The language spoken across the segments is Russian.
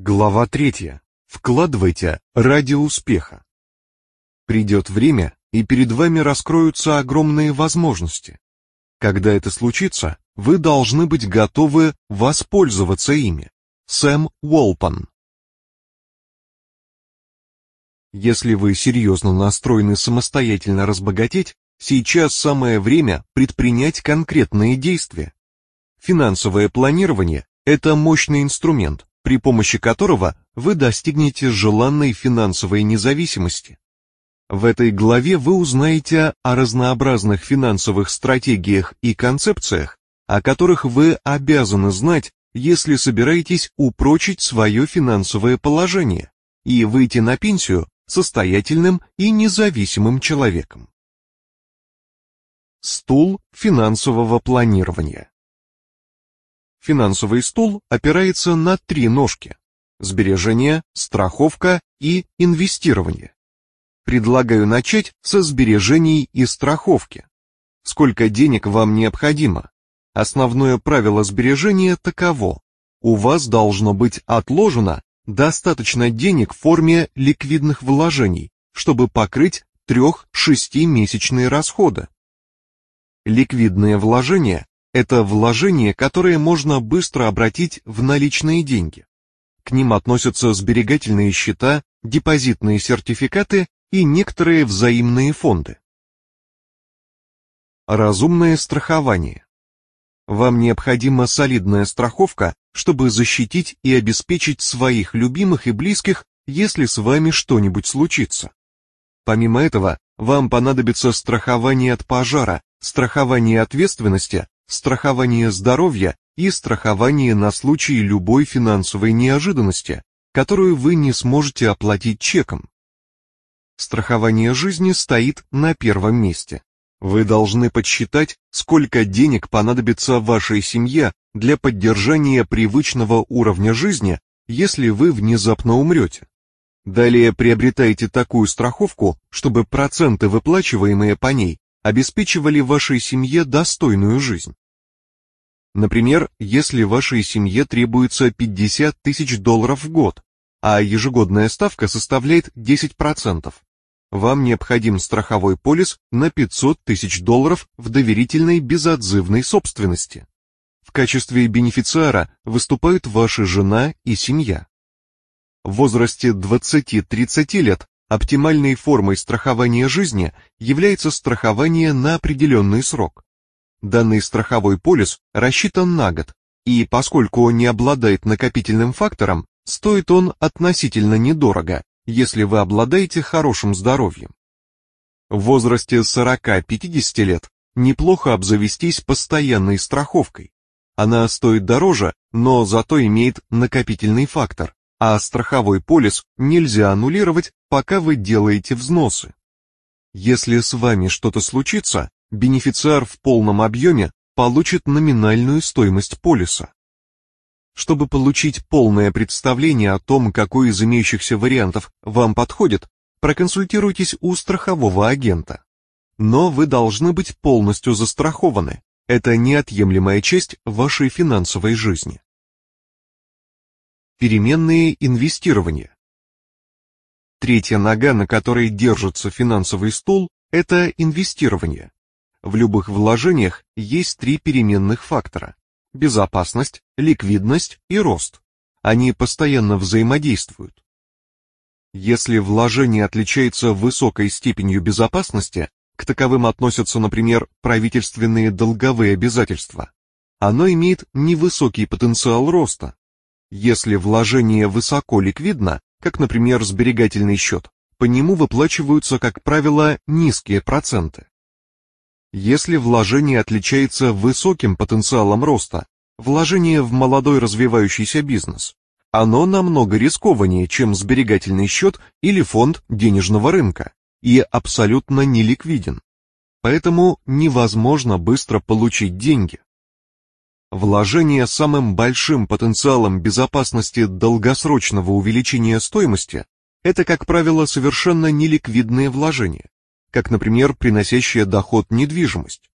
Глава третья. Вкладывайте ради успеха. Придет время, и перед вами раскроются огромные возможности. Когда это случится, вы должны быть готовы воспользоваться ими. Сэм Уолпан. Если вы серьезно настроены самостоятельно разбогатеть, сейчас самое время предпринять конкретные действия. Финансовое планирование – это мощный инструмент, при помощи которого вы достигнете желанной финансовой независимости. В этой главе вы узнаете о разнообразных финансовых стратегиях и концепциях, о которых вы обязаны знать, если собираетесь упрочить свое финансовое положение и выйти на пенсию состоятельным и независимым человеком. Стул финансового планирования Финансовый стул опирается на три ножки – сбережение, страховка и инвестирование. Предлагаю начать со сбережений и страховки. Сколько денег вам необходимо? Основное правило сбережения таково. У вас должно быть отложено достаточно денег в форме ликвидных вложений, чтобы покрыть 3-6 месячные расходы. Ликвидные вложения это вложения, которые можно быстро обратить в наличные деньги. К ним относятся сберегательные счета, депозитные сертификаты и некоторые взаимные фонды. Разумное страхование. Вам необходима солидная страховка, чтобы защитить и обеспечить своих любимых и близких, если с вами что-нибудь случится. Помимо этого, вам понадобится страхование от пожара, страхование ответственности, страхование здоровья и страхование на случай любой финансовой неожиданности, которую вы не сможете оплатить чеком. Страхование жизни стоит на первом месте. Вы должны подсчитать, сколько денег понадобится вашей семье для поддержания привычного уровня жизни, если вы внезапно умрете. Далее приобретайте такую страховку, чтобы проценты, выплачиваемые по ней, обеспечивали вашей семье достойную жизнь. Например, если вашей семье требуется 50 тысяч долларов в год, а ежегодная ставка составляет 10%, вам необходим страховой полис на 500 тысяч долларов в доверительной безотзывной собственности. В качестве бенефициара выступают ваша жена и семья. В возрасте 20-30 лет оптимальной формой страхования жизни является страхование на определенный срок. Данный страховой полис рассчитан на год, и поскольку он не обладает накопительным фактором, стоит он относительно недорого, если вы обладаете хорошим здоровьем. В возрасте 40-50 лет неплохо обзавестись постоянной страховкой. Она стоит дороже, но зато имеет накопительный фактор, а страховой полис нельзя аннулировать, пока вы делаете взносы. Если с вами что-то случится, бенефициар в полном объеме получит номинальную стоимость полиса. Чтобы получить полное представление о том, какой из имеющихся вариантов вам подходит, проконсультируйтесь у страхового агента. Но вы должны быть полностью застрахованы. Это неотъемлемая часть вашей финансовой жизни. Переменные инвестирования. Третья нога, на которой держится финансовый стул, это инвестирование. В любых вложениях есть три переменных фактора – безопасность, ликвидность и рост. Они постоянно взаимодействуют. Если вложение отличается высокой степенью безопасности, к таковым относятся, например, правительственные долговые обязательства, оно имеет невысокий потенциал роста. Если вложение высоко ликвидно, как, например, сберегательный счет, по нему выплачиваются, как правило, низкие проценты. Если вложение отличается высоким потенциалом роста, вложение в молодой развивающийся бизнес, оно намного рискованнее, чем сберегательный счет или фонд денежного рынка, и абсолютно неликвиден. Поэтому невозможно быстро получить деньги. Вложение с самым большим потенциалом безопасности долгосрочного увеличения стоимости – это, как правило, совершенно неликвидные вложения как, например, приносящая доход недвижимость.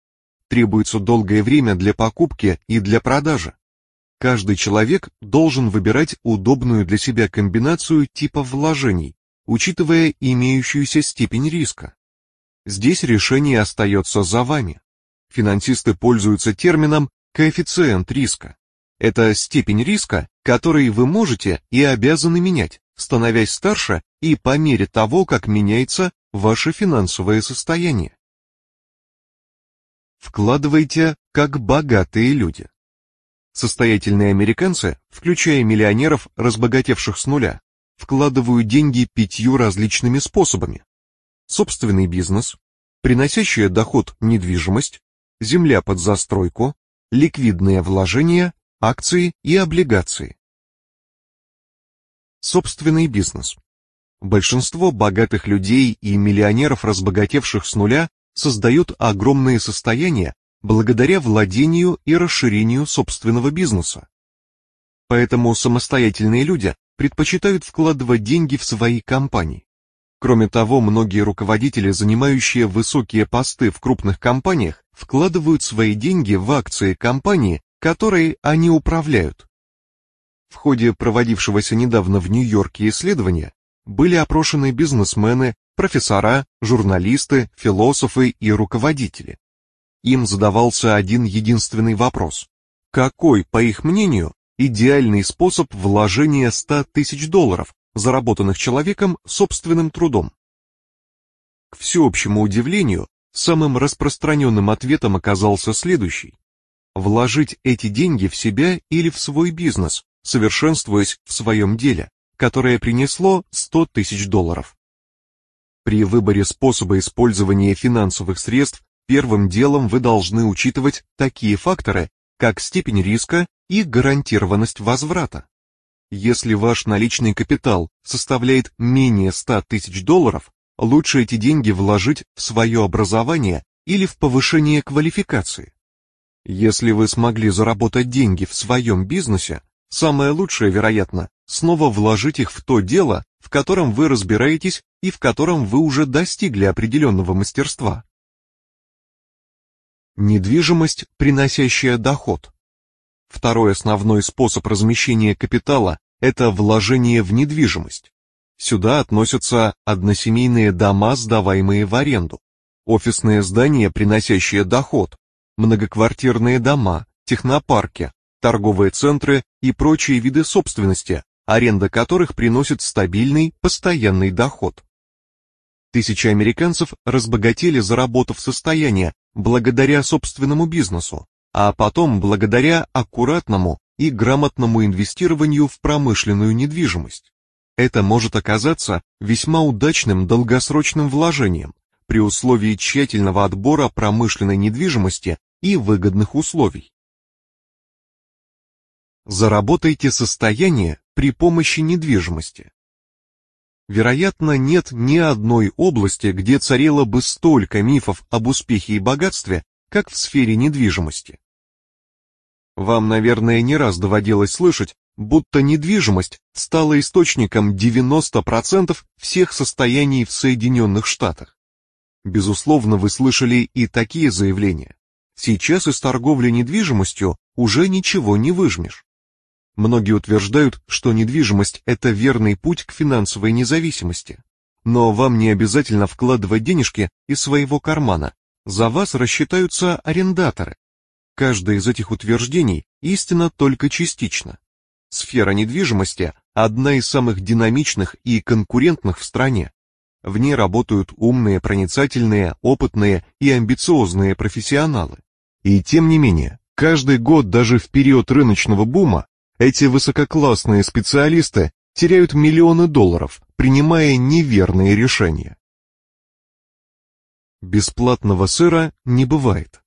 Требуется долгое время для покупки и для продажи. Каждый человек должен выбирать удобную для себя комбинацию типа вложений, учитывая имеющуюся степень риска. Здесь решение остается за вами. Финансисты пользуются термином коэффициент риска. Это степень риска, который вы можете и обязаны менять, становясь старше и по мере того, как меняется ваше финансовое состояние. Вкладывайте как богатые люди. Состоятельные американцы, включая миллионеров, разбогатевших с нуля, вкладывают деньги пятью различными способами. Собственный бизнес, приносящая доход недвижимость, земля под застройку, ликвидные вложения, акции и облигации. Собственный бизнес. Большинство богатых людей и миллионеров, разбогатевших с нуля, создают огромные состояния благодаря владению и расширению собственного бизнеса. Поэтому самостоятельные люди предпочитают вкладывать деньги в свои компании. Кроме того, многие руководители, занимающие высокие посты в крупных компаниях, вкладывают свои деньги в акции компании, которой они управляют. В ходе проводившегося недавно в Нью-Йорке исследования были опрошены бизнесмены, профессора, журналисты, философы и руководители. Им задавался один единственный вопрос. Какой, по их мнению, идеальный способ вложения 100 тысяч долларов, заработанных человеком собственным трудом? К всеобщему удивлению, самым распространенным ответом оказался следующий. Вложить эти деньги в себя или в свой бизнес, совершенствуясь в своем деле, которое принесло 100 тысяч долларов. При выборе способа использования финансовых средств первым делом вы должны учитывать такие факторы, как степень риска и гарантированность возврата. Если ваш наличный капитал составляет менее 100 тысяч долларов, лучше эти деньги вложить в свое образование или в повышение квалификации. Если вы смогли заработать деньги в своем бизнесе, самое лучшее, вероятно, снова вложить их в то дело, в котором вы разбираетесь и в котором вы уже достигли определенного мастерства. Недвижимость, приносящая доход. Второй основной способ размещения капитала – это вложение в недвижимость. Сюда относятся односемейные дома, сдаваемые в аренду, офисные здания, приносящие доход, многоквартирные дома, технопарки, торговые центры и прочие виды собственности, аренда которых приносит стабильный, постоянный доход. Тысячи американцев разбогатели, заработав состояние благодаря собственному бизнесу, а потом благодаря аккуратному и грамотному инвестированию в промышленную недвижимость. Это может оказаться весьма удачным долгосрочным вложением при условии тщательного отбора промышленной недвижимости и выгодных условий. Заработайте состояние при помощи недвижимости. Вероятно, нет ни одной области, где царило бы столько мифов об успехе и богатстве, как в сфере недвижимости. Вам, наверное, не раз доводилось слышать, будто недвижимость стала источником 90% всех состояний в Соединенных Штатах. Безусловно, вы слышали и такие заявления. Сейчас из торговли недвижимостью уже ничего не выжмешь. Многие утверждают, что недвижимость – это верный путь к финансовой независимости. Но вам не обязательно вкладывать денежки из своего кармана. За вас рассчитаются арендаторы. Каждое из этих утверждений истина только частично. Сфера недвижимости – одна из самых динамичных и конкурентных в стране. В ней работают умные, проницательные, опытные и амбициозные профессионалы. И тем не менее, каждый год даже в период рыночного бума эти высококлассные специалисты теряют миллионы долларов, принимая неверные решения. Бесплатного сыра не бывает.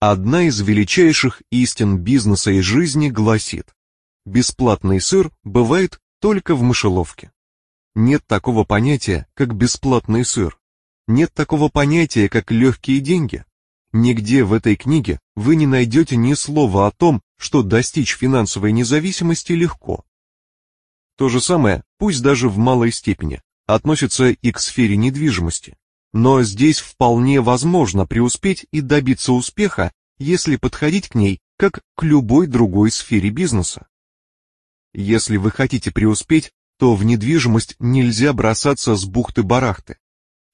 Одна из величайших истин бизнеса и жизни гласит, бесплатный сыр бывает только в мышеловке. Нет такого понятия, как бесплатный сыр. Нет такого понятия, как легкие деньги. Нигде в этой книге вы не найдете ни слова о том, что достичь финансовой независимости легко. То же самое, пусть даже в малой степени, относится и к сфере недвижимости. Но здесь вполне возможно преуспеть и добиться успеха, если подходить к ней как к любой другой сфере бизнеса. Если вы хотите преуспеть, то в недвижимость нельзя бросаться с бухты-барахты.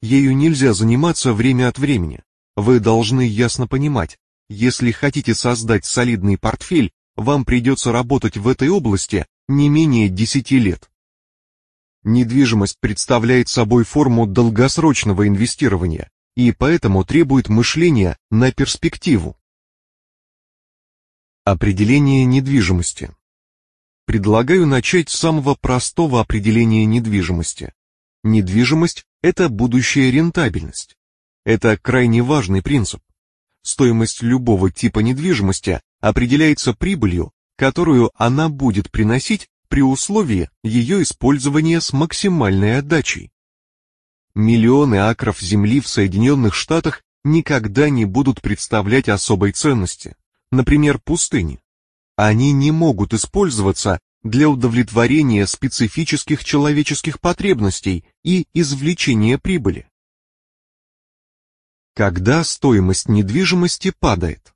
Ею нельзя заниматься время от времени. Вы должны ясно понимать, если хотите создать солидный портфель, вам придется работать в этой области не менее 10 лет. Недвижимость представляет собой форму долгосрочного инвестирования и поэтому требует мышления на перспективу. Определение недвижимости. Предлагаю начать с самого простого определения недвижимости. Недвижимость – это будущая рентабельность. Это крайне важный принцип. Стоимость любого типа недвижимости определяется прибылью, которую она будет приносить при условии ее использования с максимальной отдачей. Миллионы акров земли в Соединенных Штатах никогда не будут представлять особой ценности, например, пустыни. Они не могут использоваться для удовлетворения специфических человеческих потребностей и извлечения прибыли. Когда стоимость недвижимости падает?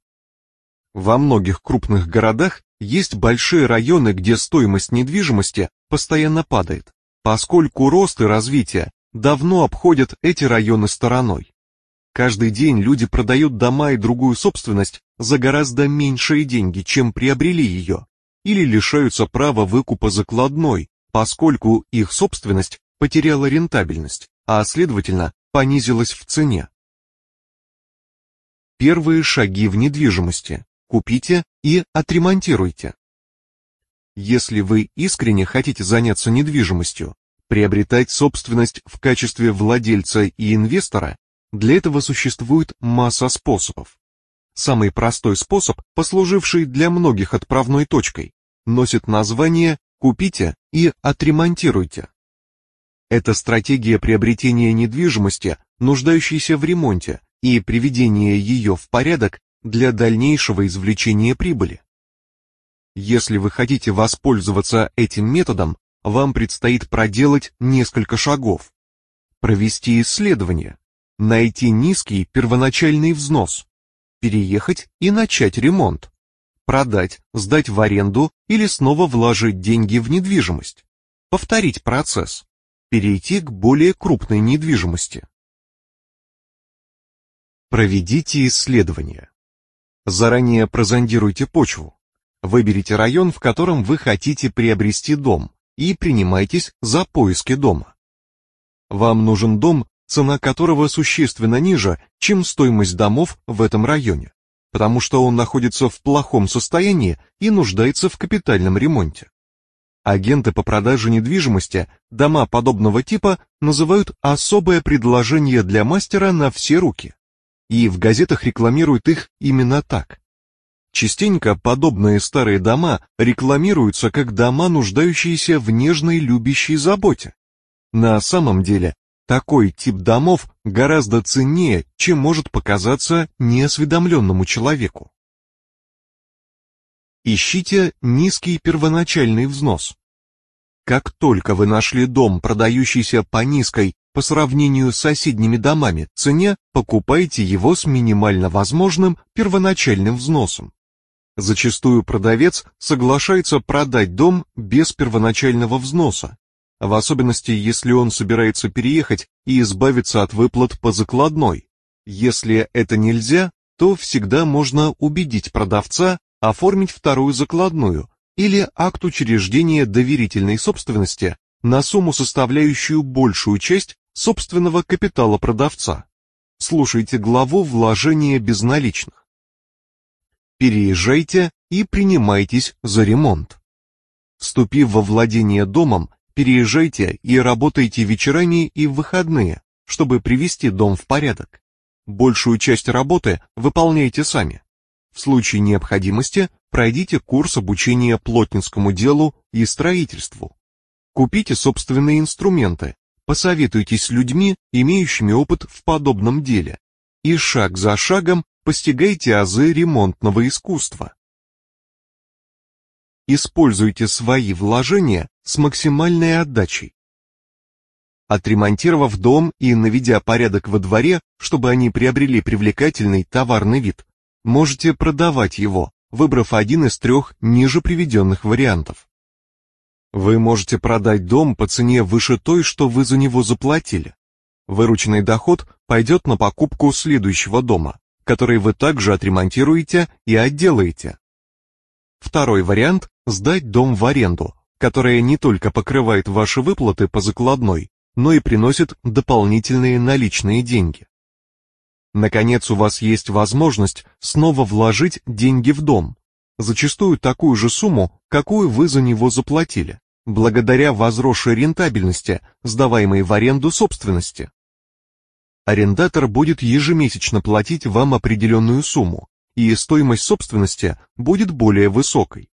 Во многих крупных городах есть большие районы, где стоимость недвижимости постоянно падает, поскольку рост и развитие давно обходят эти районы стороной. Каждый день люди продают дома и другую собственность за гораздо меньшие деньги, чем приобрели ее, или лишаются права выкупа закладной, поскольку их собственность потеряла рентабельность, а следовательно понизилась в цене. Первые шаги в недвижимости. Купите и отремонтируйте. Если вы искренне хотите заняться недвижимостью, приобретать собственность в качестве владельца и инвестора, для этого существует масса способов. Самый простой способ, послуживший для многих отправной точкой, носит название «купите и отремонтируйте». Это стратегия приобретения недвижимости, нуждающейся в ремонте, и приведения ее в порядок для дальнейшего извлечения прибыли. Если вы хотите воспользоваться этим методом, вам предстоит проделать несколько шагов. Провести исследование, найти низкий первоначальный взнос, переехать и начать ремонт, продать, сдать в аренду или снова вложить деньги в недвижимость, повторить процесс, перейти к более крупной недвижимости. Проведите исследование. Заранее прозондируйте почву. Выберите район, в котором вы хотите приобрести дом, и принимайтесь за поиски дома. Вам нужен дом, цена которого существенно ниже, чем стоимость домов в этом районе, потому что он находится в плохом состоянии и нуждается в капитальном ремонте. Агенты по продаже недвижимости дома подобного типа называют особое предложение для мастера на все руки. И в газетах рекламируют их именно так. Частенько подобные старые дома рекламируются как дома, нуждающиеся в нежной любящей заботе. На самом деле, такой тип домов гораздо ценнее, чем может показаться неосведомленному человеку. Ищите низкий первоначальный взнос. Как только вы нашли дом, продающийся по низкой по сравнению с соседними домами цене, покупайте его с минимально возможным первоначальным взносом. Зачастую продавец соглашается продать дом без первоначального взноса, в особенности если он собирается переехать и избавиться от выплат по закладной. Если это нельзя, то всегда можно убедить продавца оформить вторую закладную или акт учреждения доверительной собственности на сумму, составляющую большую часть собственного капитала продавца. Слушайте главу «Вложения безналичных» переезжайте и принимайтесь за ремонт. Вступив во владение домом, переезжайте и работайте вечерами и в выходные, чтобы привести дом в порядок. Большую часть работы выполняйте сами. В случае необходимости пройдите курс обучения плотницкому делу и строительству. Купите собственные инструменты, посоветуйтесь с людьми, имеющими опыт в подобном деле, и шаг за шагом постигайте азы ремонтного искусства. Используйте свои вложения с максимальной отдачей. Отремонтировав дом и наведя порядок во дворе, чтобы они приобрели привлекательный товарный вид, можете продавать его, выбрав один из трех ниже приведенных вариантов. Вы можете продать дом по цене выше той, что вы за него заплатили. Вырученный доход пойдет на покупку следующего дома, который вы также отремонтируете и отделаете. Второй вариант – сдать дом в аренду, которая не только покрывает ваши выплаты по закладной, но и приносит дополнительные наличные деньги. Наконец, у вас есть возможность снова вложить деньги в дом, зачастую такую же сумму, какую вы за него заплатили, благодаря возросшей рентабельности, сдаваемой в аренду собственности. Арендатор будет ежемесячно платить вам определенную сумму, и стоимость собственности будет более высокой.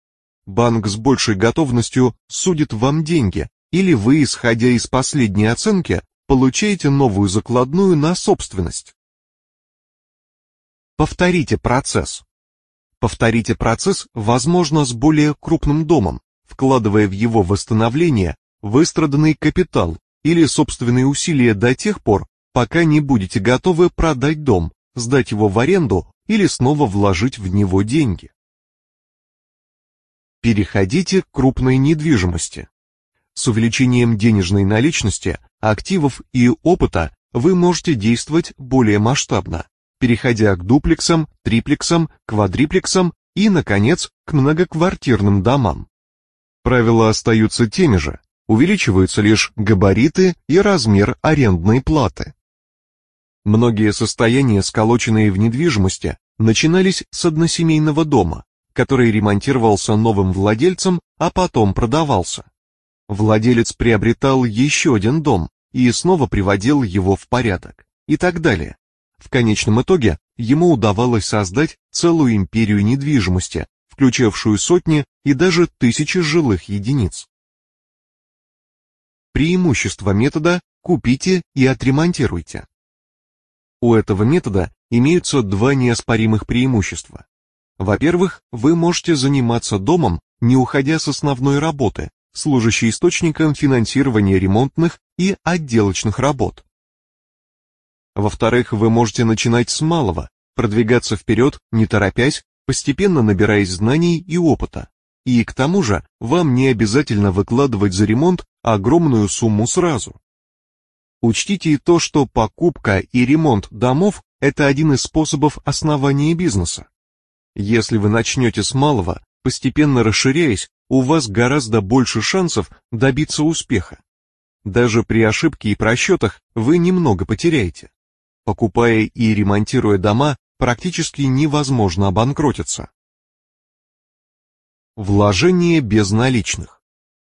Банк с большей готовностью судит вам деньги, или вы, исходя из последней оценки, получаете новую закладную на собственность. Повторите процесс. Повторите процесс, возможно, с более крупным домом, вкладывая в его восстановление выстраданный капитал или собственные усилия до тех пор, пока не будете готовы продать дом, сдать его в аренду или снова вложить в него деньги. Переходите к крупной недвижимости. С увеличением денежной наличности, активов и опыта вы можете действовать более масштабно, переходя к дуплексам, триплексам, квадриплексам и, наконец, к многоквартирным домам. Правила остаются теми же, увеличиваются лишь габариты и размер арендной платы. Многие состояния, сколоченные в недвижимости, начинались с односемейного дома, который ремонтировался новым владельцем, а потом продавался. Владелец приобретал еще один дом и снова приводил его в порядок, и так далее. В конечном итоге ему удавалось создать целую империю недвижимости, включавшую сотни и даже тысячи жилых единиц. Преимущество метода «купите и отремонтируйте». У этого метода имеются два неоспоримых преимущества. Во-первых, вы можете заниматься домом, не уходя с основной работы, служащей источником финансирования ремонтных и отделочных работ. Во-вторых, вы можете начинать с малого, продвигаться вперед, не торопясь, постепенно набираясь знаний и опыта. И к тому же, вам не обязательно выкладывать за ремонт огромную сумму сразу. Учтите и то, что покупка и ремонт домов – это один из способов основания бизнеса. Если вы начнете с малого, постепенно расширяясь, у вас гораздо больше шансов добиться успеха. Даже при ошибке и просчетах вы немного потеряете. Покупая и ремонтируя дома, практически невозможно обанкротиться. Вложение без наличных.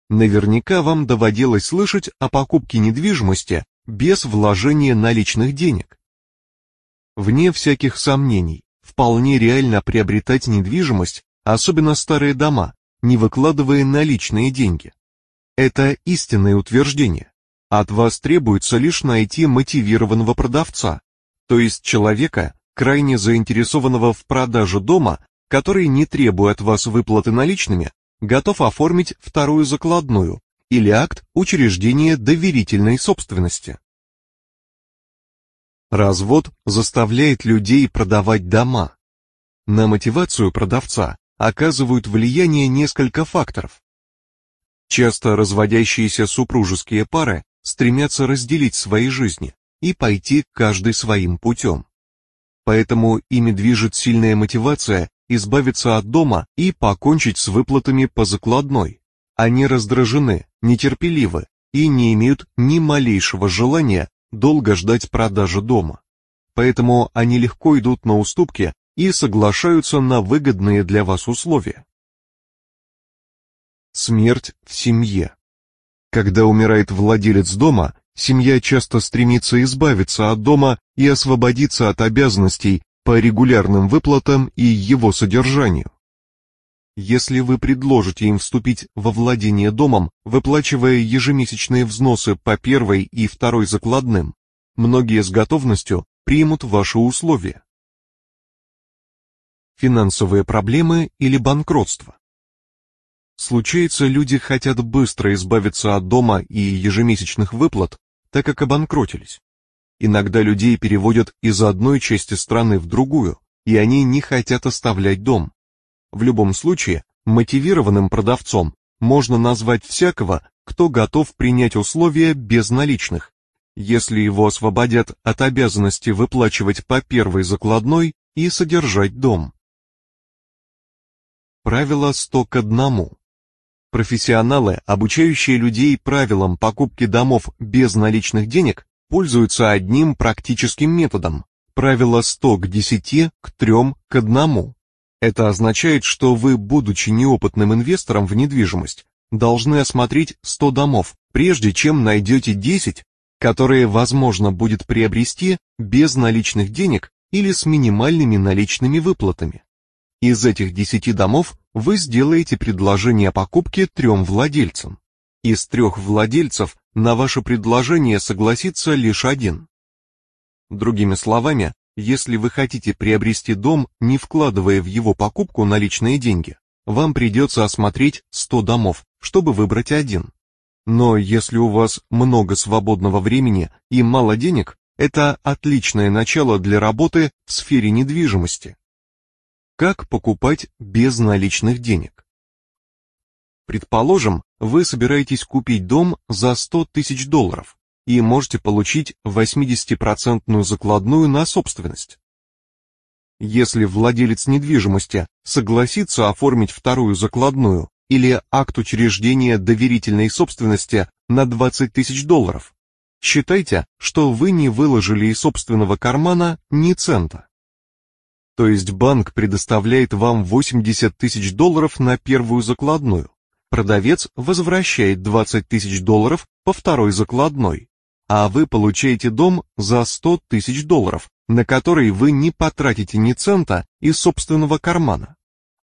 Наверняка вам доводилось слышать о покупке недвижимости без вложения наличных денег. Вне всяких сомнений, вполне реально приобретать недвижимость, особенно старые дома, не выкладывая наличные деньги. Это истинное утверждение. От вас требуется лишь найти мотивированного продавца, то есть человека, крайне заинтересованного в продаже дома, который, не требуя от вас выплаты наличными, готов оформить вторую закладную, или акт учреждения доверительной собственности. Развод заставляет людей продавать дома. На мотивацию продавца оказывают влияние несколько факторов. Часто разводящиеся супружеские пары стремятся разделить свои жизни и пойти каждый своим путем. Поэтому ими движет сильная мотивация избавиться от дома и покончить с выплатами по закладной. Они раздражены, нетерпеливы и не имеют ни малейшего желания долго ждать продажи дома. Поэтому они легко идут на уступки и соглашаются на выгодные для вас условия. Смерть в семье. Когда умирает владелец дома, семья часто стремится избавиться от дома и освободиться от обязанностей по регулярным выплатам и его содержанию. Если вы предложите им вступить во владение домом, выплачивая ежемесячные взносы по первой и второй закладным, многие с готовностью примут ваши условия. Финансовые проблемы или банкротство. Случается, люди хотят быстро избавиться от дома и ежемесячных выплат, так как обанкротились. Иногда людей переводят из одной части страны в другую, и они не хотят оставлять дом. В любом случае, мотивированным продавцом можно назвать всякого, кто готов принять условия без наличных, если его освободят от обязанности выплачивать по первой закладной и содержать дом. Правило 100 к 1. Профессионалы, обучающие людей правилам покупки домов без наличных денег, пользуются одним практическим методом – правило 100 к 10 к 3 к 1. Это означает, что вы, будучи неопытным инвестором в недвижимость, должны осмотреть 100 домов, прежде чем найдете 10, которые возможно будет приобрести без наличных денег или с минимальными наличными выплатами. Из этих 10 домов вы сделаете предложение о покупке трем владельцам. Из трех владельцев на ваше предложение согласится лишь один. Другими словами, если вы хотите приобрести дом, не вкладывая в его покупку наличные деньги, вам придется осмотреть 100 домов, чтобы выбрать один. Но если у вас много свободного времени и мало денег, это отличное начало для работы в сфере недвижимости. Как покупать без наличных денег? Предположим, вы собираетесь купить дом за 100 тысяч долларов и можете получить 80% закладную на собственность. Если владелец недвижимости согласится оформить вторую закладную или акт учреждения доверительной собственности на 20 тысяч долларов, считайте, что вы не выложили из собственного кармана ни цента. То есть банк предоставляет вам 80 тысяч долларов на первую закладную, продавец возвращает 20 тысяч долларов по второй закладной, а вы получаете дом за 100 тысяч долларов, на который вы не потратите ни цента из собственного кармана.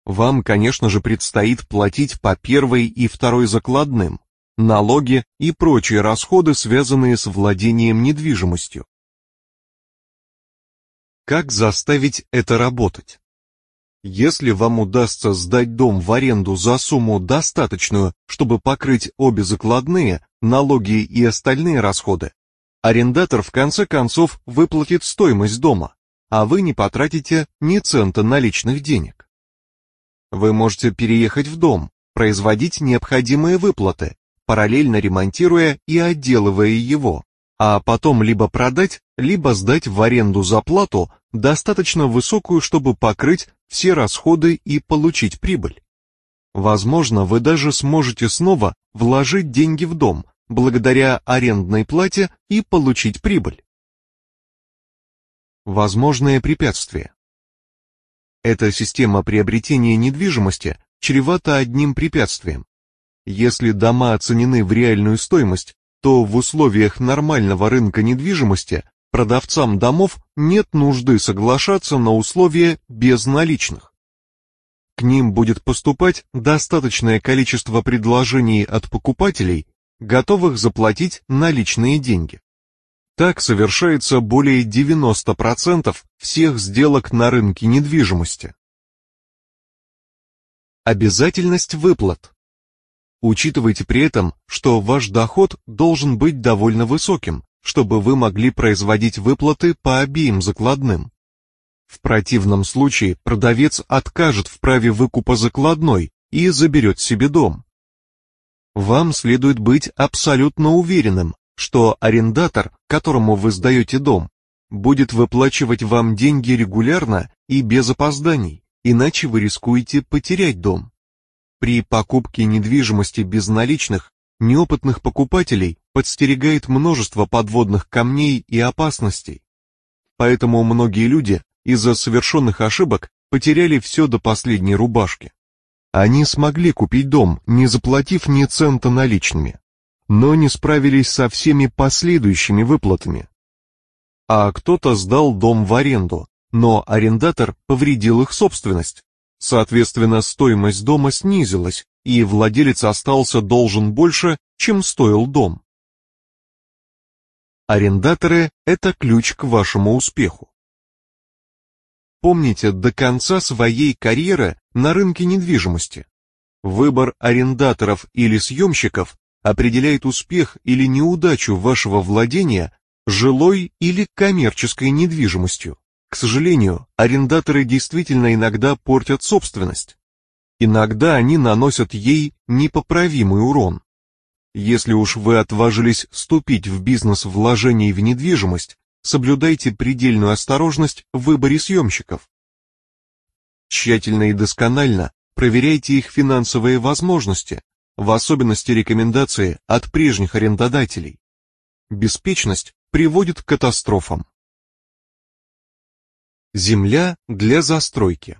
Вам, конечно же, предстоит платить по первой и второй закладным, налоги и прочие расходы, связанные с владением недвижимостью. Как заставить это работать? Если вам удастся сдать дом в аренду за сумму достаточную, чтобы покрыть обе закладные, налоги и остальные расходы, Арендатор в конце концов выплатит стоимость дома, а вы не потратите ни цента наличных денег. Вы можете переехать в дом, производить необходимые выплаты, параллельно ремонтируя и отделывая его, а потом либо продать, либо сдать в аренду за плату, достаточно высокую, чтобы покрыть все расходы и получить прибыль. Возможно, вы даже сможете снова вложить деньги в дом, благодаря арендной плате и получить прибыль. Возможные препятствия. Эта система приобретения недвижимости чревата одним препятствием. Если дома оценены в реальную стоимость, то в условиях нормального рынка недвижимости продавцам домов нет нужды соглашаться на условия без наличных. К ним будет поступать достаточное количество предложений от покупателей готовых заплатить наличные деньги. Так совершается более 90% всех сделок на рынке недвижимости. Обязательность выплат. Учитывайте при этом, что ваш доход должен быть довольно высоким, чтобы вы могли производить выплаты по обеим закладным. В противном случае продавец откажет в праве выкупа закладной и заберет себе дом. Вам следует быть абсолютно уверенным, что арендатор, которому вы сдаете дом, будет выплачивать вам деньги регулярно и без опозданий, иначе вы рискуете потерять дом. При покупке недвижимости без наличных неопытных покупателей подстерегает множество подводных камней и опасностей. Поэтому многие люди из-за совершенных ошибок потеряли все до последней рубашки. Они смогли купить дом, не заплатив ни цента наличными, но не справились со всеми последующими выплатами. А кто-то сдал дом в аренду, но арендатор повредил их собственность. Соответственно, стоимость дома снизилась, и владелец остался должен больше, чем стоил дом. Арендаторы – это ключ к вашему успеху. Помните до конца своей карьеры на рынке недвижимости. Выбор арендаторов или съемщиков определяет успех или неудачу вашего владения жилой или коммерческой недвижимостью. К сожалению, арендаторы действительно иногда портят собственность, Иногда они наносят ей непоправимый урон. Если уж вы отважились вступить в бизнес вложений в недвижимость, соблюдайте предельную осторожность в выборе съемщиков. Тщательно и досконально проверяйте их финансовые возможности, в особенности рекомендации от прежних арендодателей. Беспечность приводит к катастрофам. Земля для застройки.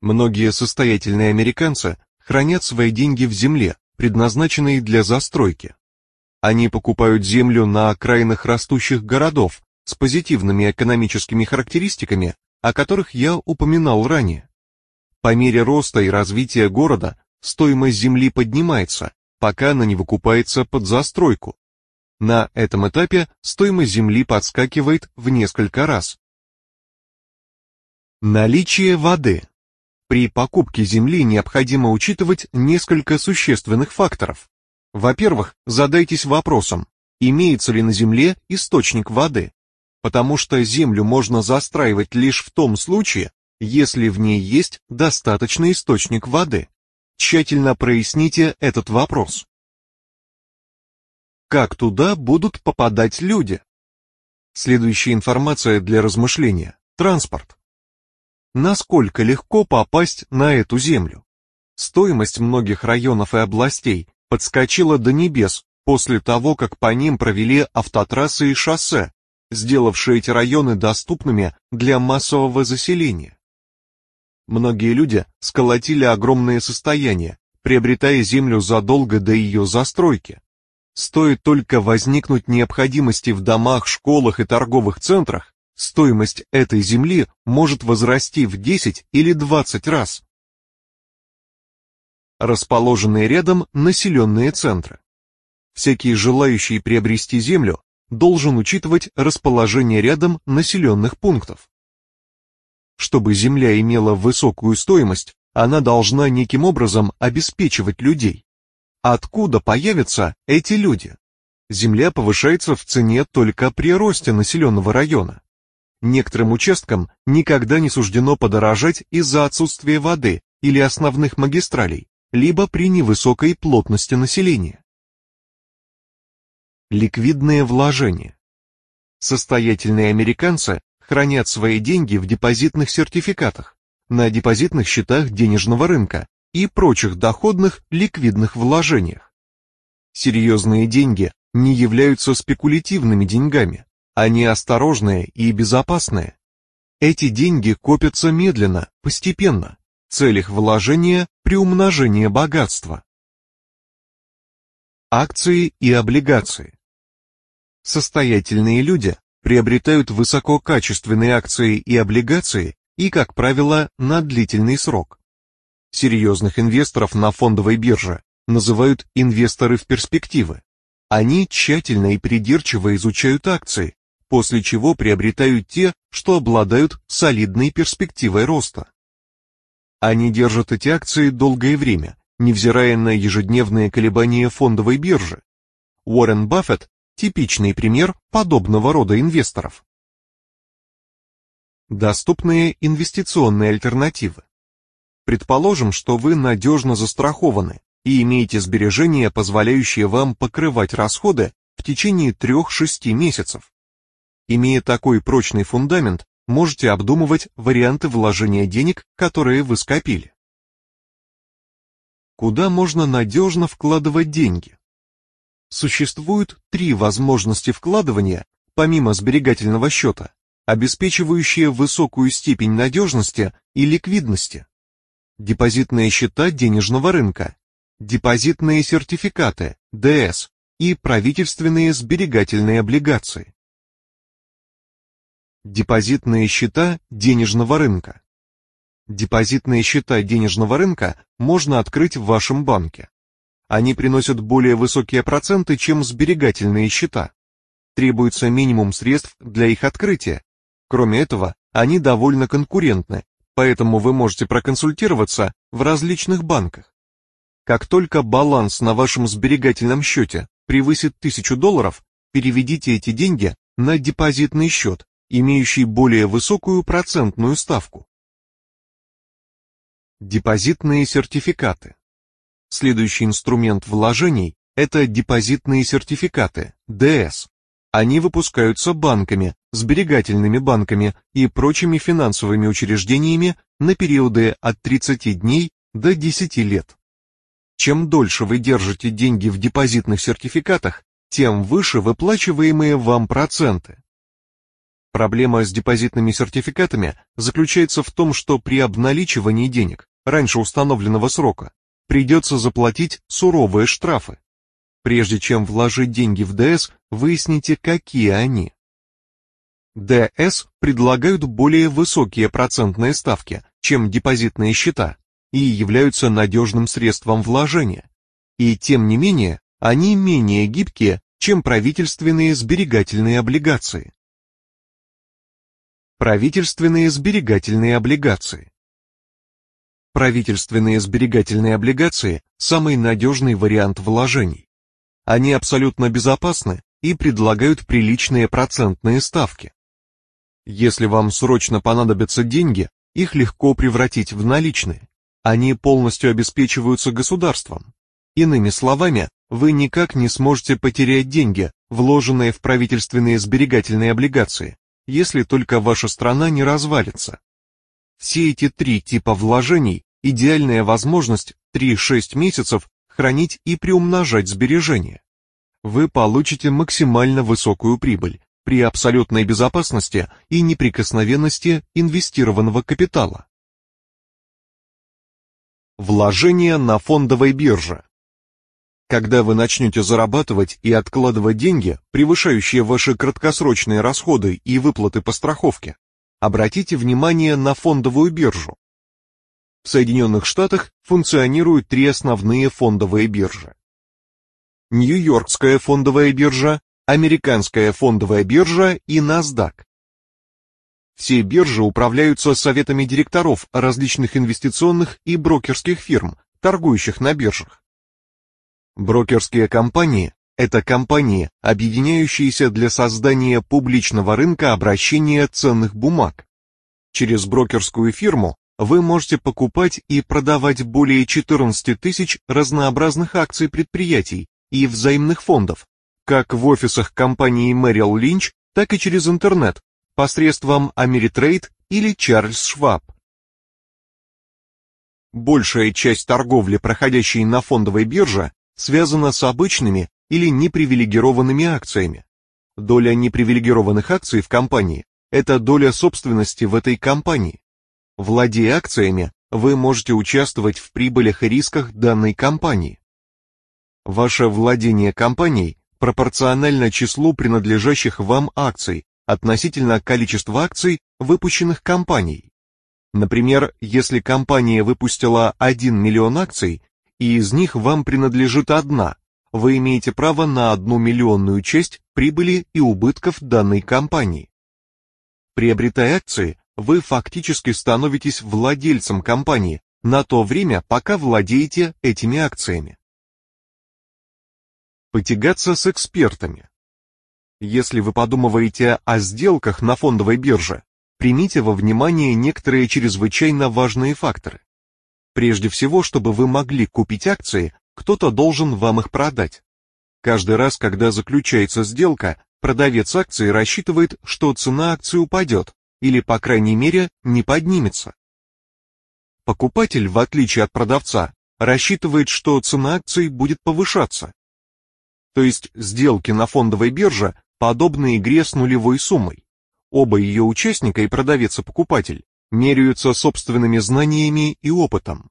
Многие состоятельные американцы хранят свои деньги в земле, предназначенной для застройки. Они покупают землю на окраинах растущих городов с позитивными экономическими характеристиками, о которых я упоминал ранее. По мере роста и развития города стоимость земли поднимается, пока она не выкупается под застройку. На этом этапе стоимость земли подскакивает в несколько раз. Наличие воды. При покупке земли необходимо учитывать несколько существенных факторов. Во-первых, задайтесь вопросом, имеется ли на земле источник воды, потому что землю можно застраивать лишь в том случае, если в ней есть достаточный источник воды. Тщательно проясните этот вопрос. Как туда будут попадать люди? Следующая информация для размышления. Транспорт насколько легко попасть на эту землю. Стоимость многих районов и областей подскочила до небес после того, как по ним провели автотрассы и шоссе, сделавшие эти районы доступными для массового заселения. Многие люди сколотили огромные состояния, приобретая землю задолго до ее застройки. Стоит только возникнуть необходимости в домах, школах и торговых центрах, стоимость этой земли может возрасти в 10 или 20 раз. Расположенные рядом населенные центры. Всякий желающий приобрести землю должен учитывать расположение рядом населенных пунктов. Чтобы земля имела высокую стоимость, она должна неким образом обеспечивать людей. Откуда появятся эти люди? Земля повышается в цене только при росте населенного района. Некоторым участкам никогда не суждено подорожать из-за отсутствия воды или основных магистралей, либо при невысокой плотности населения. Ликвидные вложения. Состоятельные американцы хранят свои деньги в депозитных сертификатах, на депозитных счетах денежного рынка и прочих доходных ликвидных вложениях. Серьезные деньги не являются спекулятивными деньгами, они осторожные и безопасные. Эти деньги копятся медленно, постепенно. Цель их вложения – приумножение богатства. Акции и облигации. Состоятельные люди приобретают высококачественные акции и облигации и, как правило, на длительный срок. Серьезных инвесторов на фондовой бирже называют инвесторы в перспективы. Они тщательно и придирчиво изучают акции, после чего приобретают те, что обладают солидной перспективой роста. Они держат эти акции долгое время, невзирая на ежедневные колебания фондовой биржи. Уоррен Баффет – типичный пример подобного рода инвесторов. Доступные инвестиционные альтернативы. Предположим, что вы надежно застрахованы и имеете сбережения, позволяющие вам покрывать расходы в течение 3-6 месяцев. Имея такой прочный фундамент, можете обдумывать варианты вложения денег, которые вы скопили. Куда можно надежно вкладывать деньги? Существуют три возможности вкладывания, помимо сберегательного счета, обеспечивающие высокую степень надежности и ликвидности. Депозитные счета денежного рынка, депозитные сертификаты, ДС и правительственные сберегательные облигации. Депозитные счета денежного рынка. Депозитные счета денежного рынка можно открыть в вашем банке. Они приносят более высокие проценты, чем сберегательные счета. Требуется минимум средств для их открытия. Кроме этого, они довольно конкурентны, поэтому вы можете проконсультироваться в различных банках. Как только баланс на вашем сберегательном счете превысит 1000 долларов, переведите эти деньги на депозитный счет имеющий более высокую процентную ставку. Депозитные сертификаты. Следующий инструмент вложений – это депозитные сертификаты, ДС. Они выпускаются банками, сберегательными банками и прочими финансовыми учреждениями на периоды от 30 дней до 10 лет. Чем дольше вы держите деньги в депозитных сертификатах, тем выше выплачиваемые вам проценты. Проблема с депозитными сертификатами заключается в том, что при обналичивании денег раньше установленного срока, придется заплатить суровые штрафы. Прежде чем вложить деньги в ДС, выясните, какие они. ДС предлагают более высокие процентные ставки, чем депозитные счета, и являются надежным средством вложения. И тем не менее, они менее гибкие, чем правительственные сберегательные облигации. Правительственные сберегательные облигации Правительственные сберегательные облигации – самый надежный вариант вложений. Они абсолютно безопасны и предлагают приличные процентные ставки. Если вам срочно понадобятся деньги, их легко превратить в наличные. Они полностью обеспечиваются государством. Иными словами, вы никак не сможете потерять деньги, вложенные в правительственные сберегательные облигации, если только ваша страна не развалится. Все эти три типа вложений – идеальная возможность 3-6 месяцев хранить и приумножать сбережения. Вы получите максимально высокую прибыль при абсолютной безопасности и неприкосновенности инвестированного капитала. Вложение на фондовой бирже. Когда вы начнете зарабатывать и откладывать деньги, превышающие ваши краткосрочные расходы и выплаты по страховке, Обратите внимание на фондовую биржу. В Соединенных Штатах функционируют три основные фондовые биржи. Нью-Йоркская фондовая биржа, Американская фондовая биржа и NASDAQ. Все биржи управляются советами директоров различных инвестиционных и брокерских фирм, торгующих на биржах. Брокерские компании это компании, объединяющиеся для создания публичного рынка обращения ценных бумаг. Через брокерскую фирму вы можете покупать и продавать более 14 тысяч разнообразных акций предприятий и взаимных фондов, как в офисах компании Merrill Lynch, так и через интернет, посредством Ameritrade или Charles Schwab. Большая часть торговли, проходящей на фондовой бирже, связана с обычными или непривилегированными акциями. Доля непривилегированных акций в компании – это доля собственности в этой компании. Владея акциями, вы можете участвовать в прибылях и рисках данной компании. Ваше владение компанией пропорционально числу принадлежащих вам акций относительно количества акций, выпущенных компанией. Например, если компания выпустила 1 миллион акций, и из них вам принадлежит одна, вы имеете право на одну миллионную часть прибыли и убытков данной компании. Приобретая акции, вы фактически становитесь владельцем компании на то время, пока владеете этими акциями. Потягаться с экспертами. Если вы подумываете о сделках на фондовой бирже, примите во внимание некоторые чрезвычайно важные факторы. Прежде всего, чтобы вы могли купить акции, кто-то должен вам их продать. Каждый раз, когда заключается сделка, продавец акции рассчитывает, что цена акции упадет, или, по крайней мере, не поднимется. Покупатель, в отличие от продавца, рассчитывает, что цена акций будет повышаться. То есть сделки на фондовой бирже подобны игре с нулевой суммой. Оба ее участника, и продавец и покупатель, меряются собственными знаниями и опытом.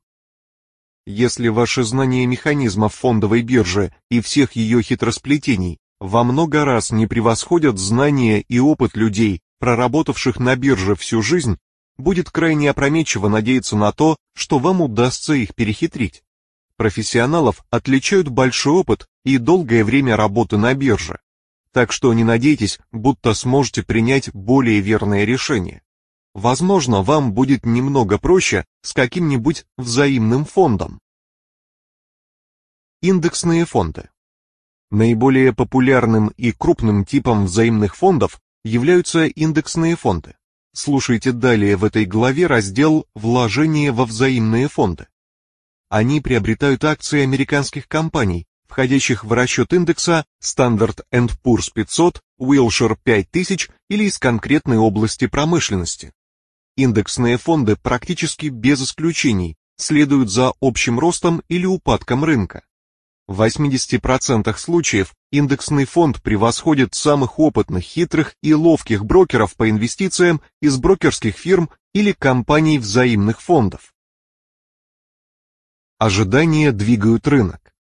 Если ваши знания механизмов фондовой биржи и всех ее хитросплетений во много раз не превосходят знания и опыт людей, проработавших на бирже всю жизнь, будет крайне опрометчиво надеяться на то, что вам удастся их перехитрить. Профессионалов отличают большой опыт и долгое время работы на бирже. Так что не надейтесь, будто сможете принять более верное решение. Возможно, вам будет немного проще с каким-нибудь взаимным фондом. Индексные фонды. Наиболее популярным и крупным типом взаимных фондов являются индексные фонды. слушайте далее в этой главе раздел «Вложения во взаимные фонды». Они приобретают акции американских компаний, входящих в расчет индекса Standard Poor's 500, Wilshire 5000 или из конкретной области промышленности. Индексные фонды практически без исключений следуют за общим ростом или упадком рынка. В 80% случаев индексный фонд превосходит самых опытных, хитрых и ловких брокеров по инвестициям из брокерских фирм или компаний взаимных фондов. Ожидания двигают рынок.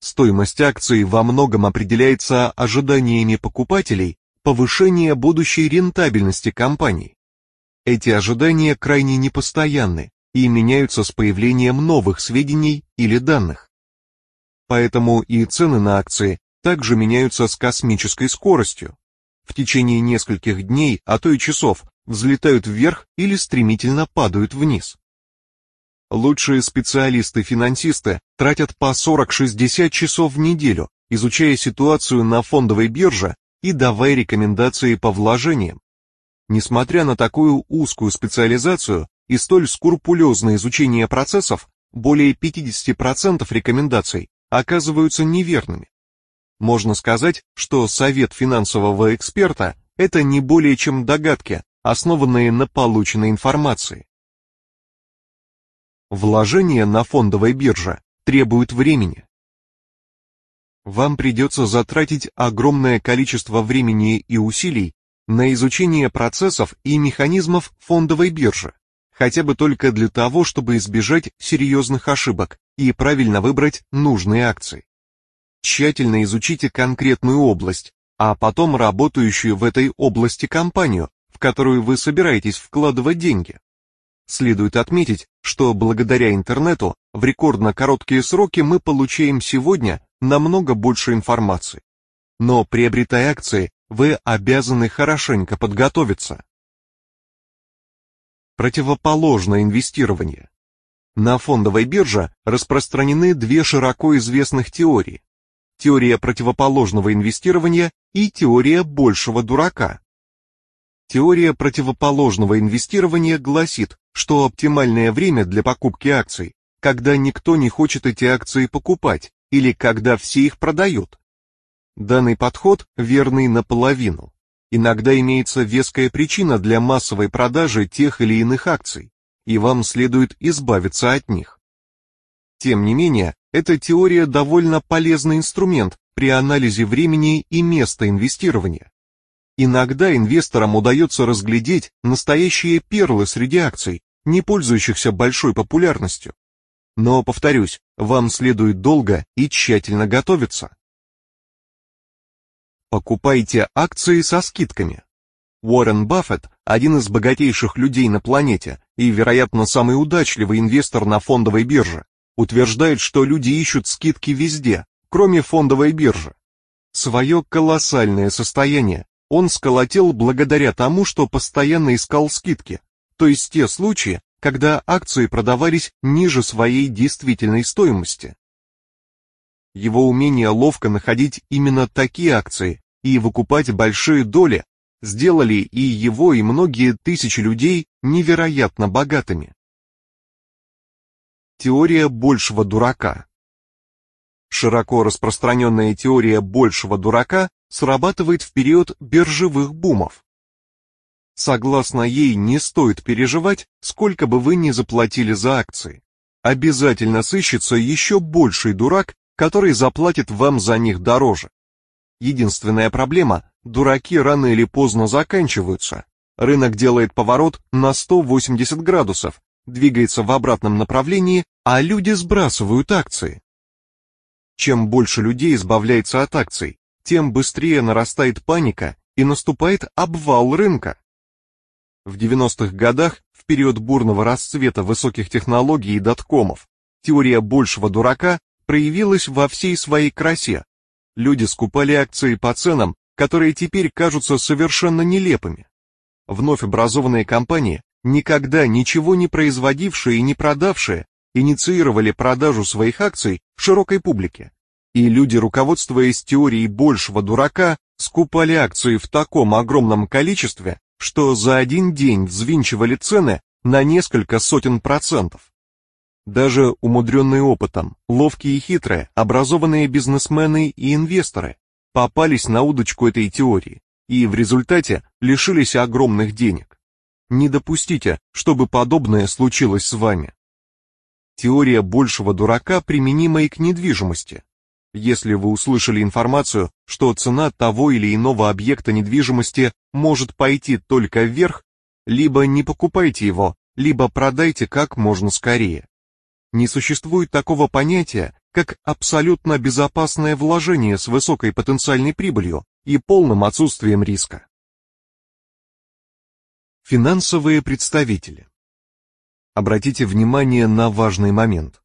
Стоимость акций во многом определяется ожиданиями покупателей повышения будущей рентабельности компании. Эти ожидания крайне непостоянны и меняются с появлением новых сведений или данных. Поэтому и цены на акции также меняются с космической скоростью. В течение нескольких дней, а то и часов, взлетают вверх или стремительно падают вниз. Лучшие специалисты-финансисты тратят по 40-60 часов в неделю, изучая ситуацию на фондовой бирже и давая рекомендации по вложениям. Несмотря на такую узкую специализацию и столь скрупулезное изучение процессов, более 50% рекомендаций оказываются неверными. Можно сказать, что совет финансового эксперта – это не более чем догадки, основанные на полученной информации. Вложения на фондовой бирже требуют времени. Вам придется затратить огромное количество времени и усилий на изучение процессов и механизмов фондовой биржи, хотя бы только для того, чтобы избежать серьезных ошибок и правильно выбрать нужные акции. Тщательно изучите конкретную область, а потом работающую в этой области компанию, в которую вы собираетесь вкладывать деньги. Следует отметить, что благодаря интернету в рекордно короткие сроки мы получаем сегодня намного больше информации. Но приобретая акции, вы обязаны хорошенько подготовиться. Противоположное инвестирование. На фондовой бирже распространены две широко известных теории. Теория противоположного инвестирования и теория большего дурака. Теория противоположного инвестирования гласит, что оптимальное время для покупки акций, когда никто не хочет эти акции покупать или когда все их продают. Данный подход верный наполовину. Иногда имеется веская причина для массовой продажи тех или иных акций, и вам следует избавиться от них. Тем не менее, эта теория довольно полезный инструмент при анализе времени и места инвестирования. Иногда инвесторам удается разглядеть настоящие перлы среди акций, не пользующихся большой популярностью. Но, повторюсь, вам следует долго и тщательно готовиться. Покупайте акции со скидками. Уоррен Баффет – один из богатейших людей на планете и, вероятно, самый удачливый инвестор на фондовой бирже, утверждает, что люди ищут скидки везде, кроме фондовой биржи. Свое колоссальное состояние он сколотил благодаря тому, что постоянно искал скидки, то есть те случаи, когда акции продавались ниже своей действительной стоимости. Его умение ловко находить именно такие акции и выкупать большие доли сделали и его, и многие тысячи людей невероятно богатыми. Теория большего дурака Широко распространенная теория большего дурака срабатывает в период биржевых бумов. Согласно ей, не стоит переживать, сколько бы вы ни заплатили за акции. Обязательно сыщется еще больший дурак, который заплатит вам за них дороже. Единственная проблема – дураки рано или поздно заканчиваются. Рынок делает поворот на 180 градусов, двигается в обратном направлении, а люди сбрасывают акции. Чем больше людей избавляется от акций, тем быстрее нарастает паника и наступает обвал рынка. В 90-х годах, в период бурного расцвета высоких технологий и доткомов, теория большего дурака проявилась во всей своей красе. Люди скупали акции по ценам, которые теперь кажутся совершенно нелепыми. Вновь образованные компании, никогда ничего не производившие и не продавшие, инициировали продажу своих акций широкой публике. И люди, руководствуясь теорией большего дурака, скупали акции в таком огромном количестве, что за один день взвинчивали цены на несколько сотен процентов. Даже умудренные опытом, ловкие и хитрые, образованные бизнесмены и инвесторы попались на удочку этой теории и в результате лишились огромных денег. Не допустите, чтобы подобное случилось с вами. Теория большего дурака применима и к недвижимости. Если вы услышали информацию, что цена того или иного объекта недвижимости может пойти только вверх, либо не покупайте его, либо продайте как можно скорее. Не существует такого понятия, как абсолютно безопасное вложение с высокой потенциальной прибылью и полным отсутствием риска. Финансовые представители. Обратите внимание на важный момент.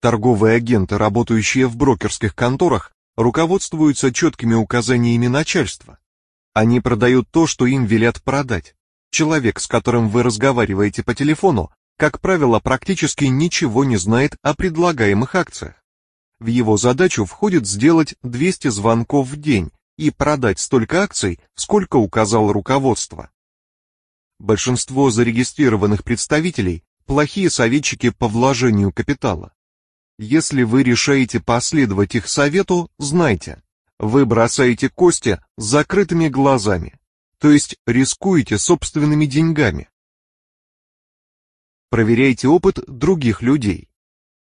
Торговые агенты, работающие в брокерских конторах, руководствуются четкими указаниями начальства. Они продают то, что им велят продать. Человек, с которым вы разговариваете по телефону, как правило, практически ничего не знает о предлагаемых акциях. В его задачу входит сделать 200 звонков в день и продать столько акций, сколько указал руководство. Большинство зарегистрированных представителей – плохие советчики по вложению капитала. Если вы решаете последовать их совету, знайте, вы бросаете кости с закрытыми глазами, то есть рискуете собственными деньгами. Проверяйте опыт других людей.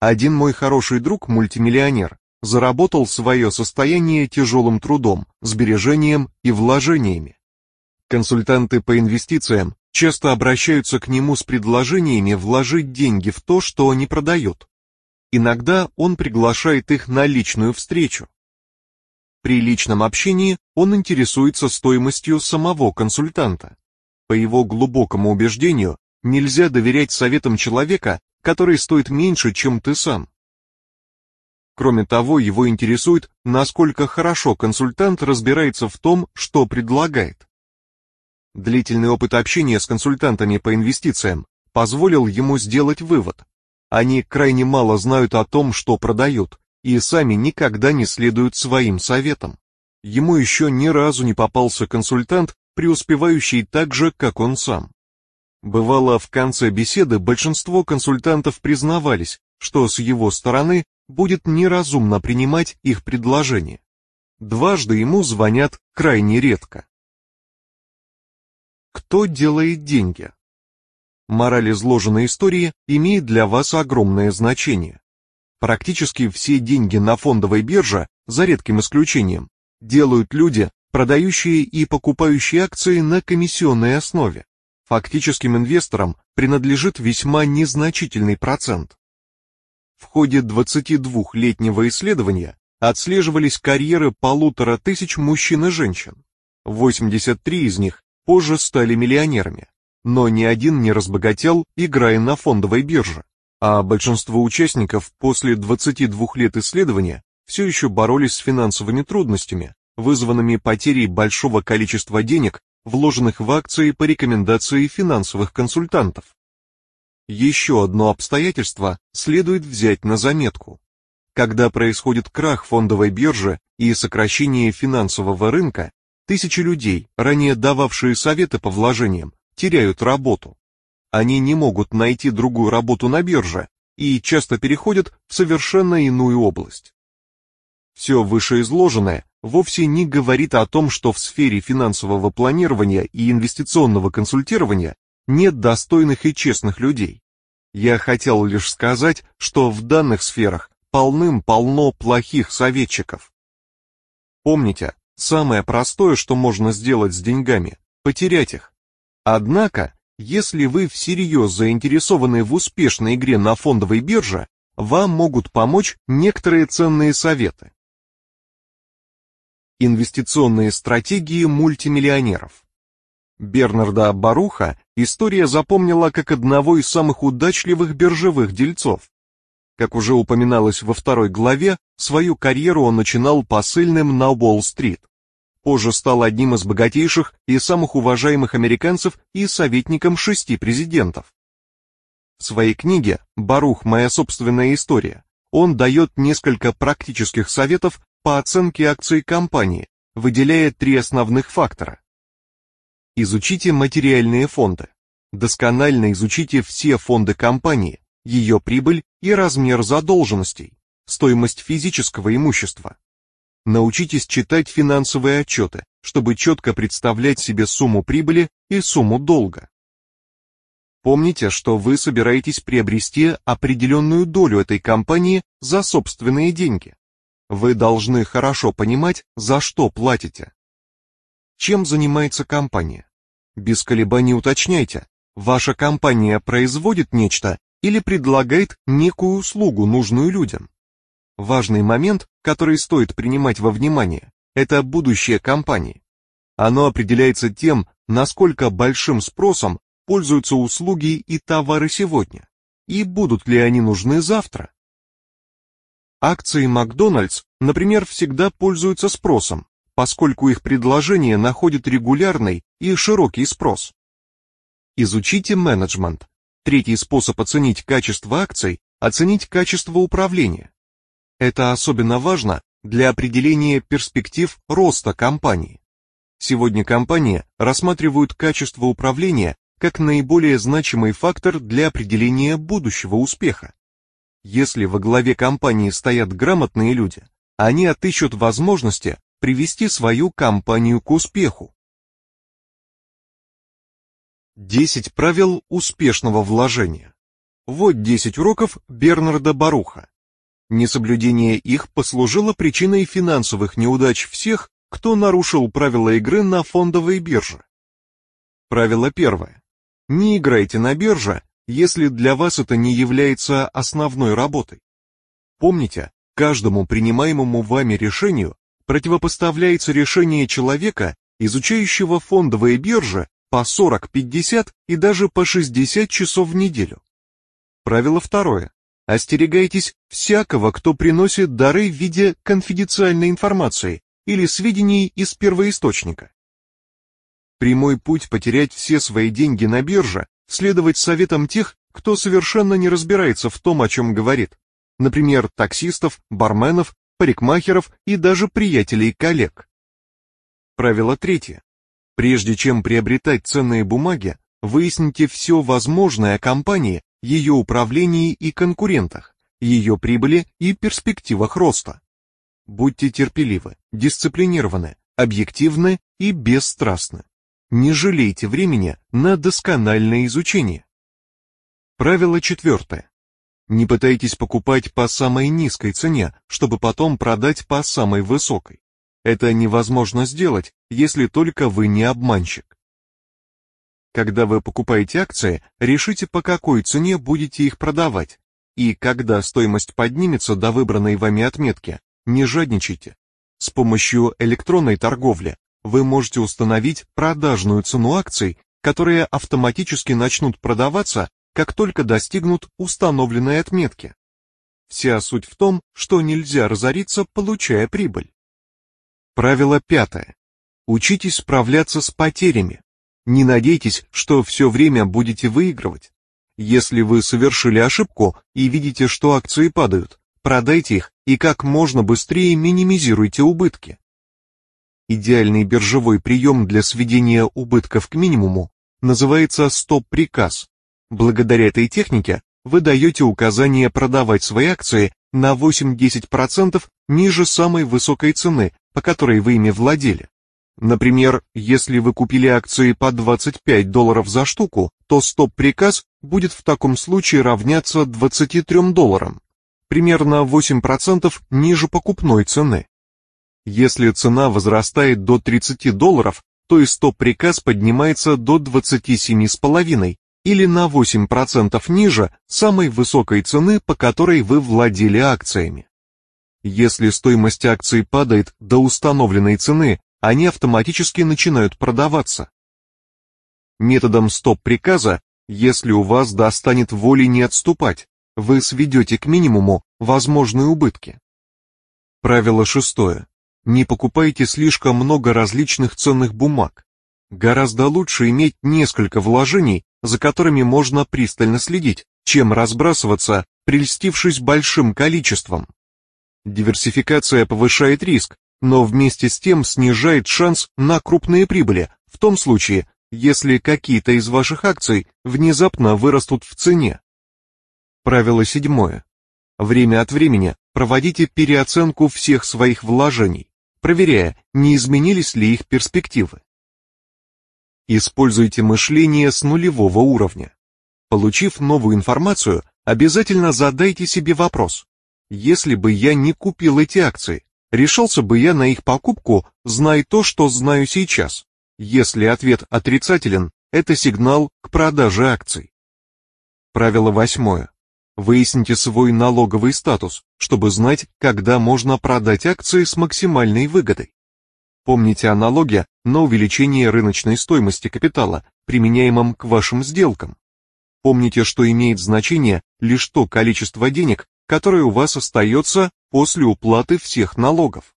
Один мой хороший друг, мультимиллионер, заработал свое состояние тяжелым трудом, сбережением и вложениями. Консультанты по инвестициям часто обращаются к нему с предложениями вложить деньги в то, что они продают. Иногда он приглашает их на личную встречу. При личном общении он интересуется стоимостью самого консультанта. По его глубокому убеждению, нельзя доверять советам человека, который стоит меньше, чем ты сам. Кроме того, его интересует, насколько хорошо консультант разбирается в том, что предлагает. Длительный опыт общения с консультантами по инвестициям позволил ему сделать вывод. Они крайне мало знают о том, что продают, и сами никогда не следуют своим советам. Ему еще ни разу не попался консультант, преуспевающий так же, как он сам. Бывало, в конце беседы большинство консультантов признавались, что с его стороны будет неразумно принимать их предложение. Дважды ему звонят крайне редко. Кто делает деньги? Мораль изложенной истории имеет для вас огромное значение. Практически все деньги на фондовой бирже, за редким исключением, делают люди, продающие и покупающие акции на комиссионной основе. Фактическим инвесторам принадлежит весьма незначительный процент. В ходе 22-летнего исследования отслеживались карьеры полутора тысяч мужчин и женщин. 83 из них позже стали миллионерами но ни один не разбогател, играя на фондовой бирже, а большинство участников после 22 лет исследования все еще боролись с финансовыми трудностями, вызванными потерей большого количества денег, вложенных в акции по рекомендации финансовых консультантов. Еще одно обстоятельство следует взять на заметку. Когда происходит крах фондовой биржи и сокращение финансового рынка, тысячи людей, ранее дававшие советы по вложениям, теряют работу. Они не могут найти другую работу на бирже и часто переходят в совершенно иную область. Все вышеизложенное вовсе не говорит о том, что в сфере финансового планирования и инвестиционного консультирования нет достойных и честных людей. Я хотел лишь сказать, что в данных сферах полным-полно плохих советчиков. Помните, самое простое, что можно сделать с деньгами – потерять их. Однако, если вы всерьез заинтересованы в успешной игре на фондовой бирже, вам могут помочь некоторые ценные советы. Инвестиционные стратегии мультимиллионеров. Бернарда Баруха история запомнила как одного из самых удачливых биржевых дельцов. Как уже упоминалось во второй главе, свою карьеру он начинал посыльным на Уолл-стрит позже стал одним из богатейших и самых уважаемых американцев и советником шести президентов. В своей книге «Барух. Моя собственная история» он дает несколько практических советов по оценке акций компании, выделяя три основных фактора. Изучите материальные фонды. Досконально изучите все фонды компании, ее прибыль и размер задолженностей, стоимость физического имущества. Научитесь читать финансовые отчеты, чтобы четко представлять себе сумму прибыли и сумму долга. Помните, что вы собираетесь приобрести определенную долю этой компании за собственные деньги. Вы должны хорошо понимать, за что платите. Чем занимается компания? Без колебаний уточняйте, ваша компания производит нечто или предлагает некую услугу, нужную людям. Важный момент, который стоит принимать во внимание, это будущее компании. Оно определяется тем, насколько большим спросом пользуются услуги и товары сегодня, и будут ли они нужны завтра. Акции Макдональдс, например, всегда пользуются спросом, поскольку их предложение находит регулярный и широкий спрос. Изучите менеджмент. Третий способ оценить качество акций – оценить качество управления. Это особенно важно для определения перспектив роста компании. Сегодня компании рассматривают качество управления как наиболее значимый фактор для определения будущего успеха. Если во главе компании стоят грамотные люди, они отыщут возможности привести свою компанию к успеху. 10 правил успешного вложения. Вот 10 уроков Бернарда Баруха. Несоблюдение их послужило причиной финансовых неудач всех, кто нарушил правила игры на фондовой бирже. Правило первое. Не играйте на бирже, если для вас это не является основной работой. Помните, каждому принимаемому вами решению противопоставляется решение человека, изучающего фондовые биржи по 40, 50 и даже по 60 часов в неделю. Правило второе. Остерегайтесь всякого, кто приносит дары в виде конфиденциальной информации или сведений из первоисточника. Прямой путь потерять все свои деньги на бирже – следовать советам тех, кто совершенно не разбирается в том, о чем говорит. Например, таксистов, барменов, парикмахеров и даже приятелей коллег. Правило третье. Прежде чем приобретать ценные бумаги, выясните все возможное о компании ее управлении и конкурентах, ее прибыли и перспективах роста. Будьте терпеливы, дисциплинированы, объективны и бесстрастны. Не жалейте времени на доскональное изучение. Правило четвертое. Не пытайтесь покупать по самой низкой цене, чтобы потом продать по самой высокой. Это невозможно сделать, если только вы не обманщик. Когда вы покупаете акции, решите, по какой цене будете их продавать. И когда стоимость поднимется до выбранной вами отметки, не жадничайте. С помощью электронной торговли вы можете установить продажную цену акций, которые автоматически начнут продаваться, как только достигнут установленной отметки. Вся суть в том, что нельзя разориться, получая прибыль. Правило пятое. Учитесь справляться с потерями. Не надейтесь, что все время будете выигрывать. Если вы совершили ошибку и видите, что акции падают, продайте их и как можно быстрее минимизируйте убытки. Идеальный биржевой прием для сведения убытков к минимуму называется стоп-приказ. Благодаря этой технике вы даете указание продавать свои акции на 8-10% ниже самой высокой цены, по которой вы ими владели. Например, если вы купили акции по 25 долларов за штуку, то стоп-приказ будет в таком случае равняться 23 долларам, примерно 8% ниже покупной цены. Если цена возрастает до 30 долларов, то и стоп-приказ поднимается до 27,5 или на 8% ниже самой высокой цены, по которой вы владели акциями. Если стоимость акций падает до установленной цены, они автоматически начинают продаваться. Методом стоп-приказа, если у вас достанет воли не отступать, вы сведете к минимуму возможные убытки. Правило шестое. Не покупайте слишком много различных ценных бумаг. Гораздо лучше иметь несколько вложений, за которыми можно пристально следить, чем разбрасываться, прельстившись большим количеством. Диверсификация повышает риск, но вместе с тем снижает шанс на крупные прибыли, в том случае, если какие-то из ваших акций внезапно вырастут в цене. Правило седьмое. Время от времени проводите переоценку всех своих вложений, проверяя, не изменились ли их перспективы. Используйте мышление с нулевого уровня. Получив новую информацию, обязательно задайте себе вопрос. Если бы я не купил эти акции, решился бы я на их покупку, зная то, что знаю сейчас? Если ответ отрицателен, это сигнал к продаже акций. Правило восьмое. Выясните свой налоговый статус, чтобы знать, когда можно продать акции с максимальной выгодой. Помните о налоге на увеличение рыночной стоимости капитала, применяемом к вашим сделкам. Помните, что имеет значение лишь то количество денег, которое у вас остается после уплаты всех налогов.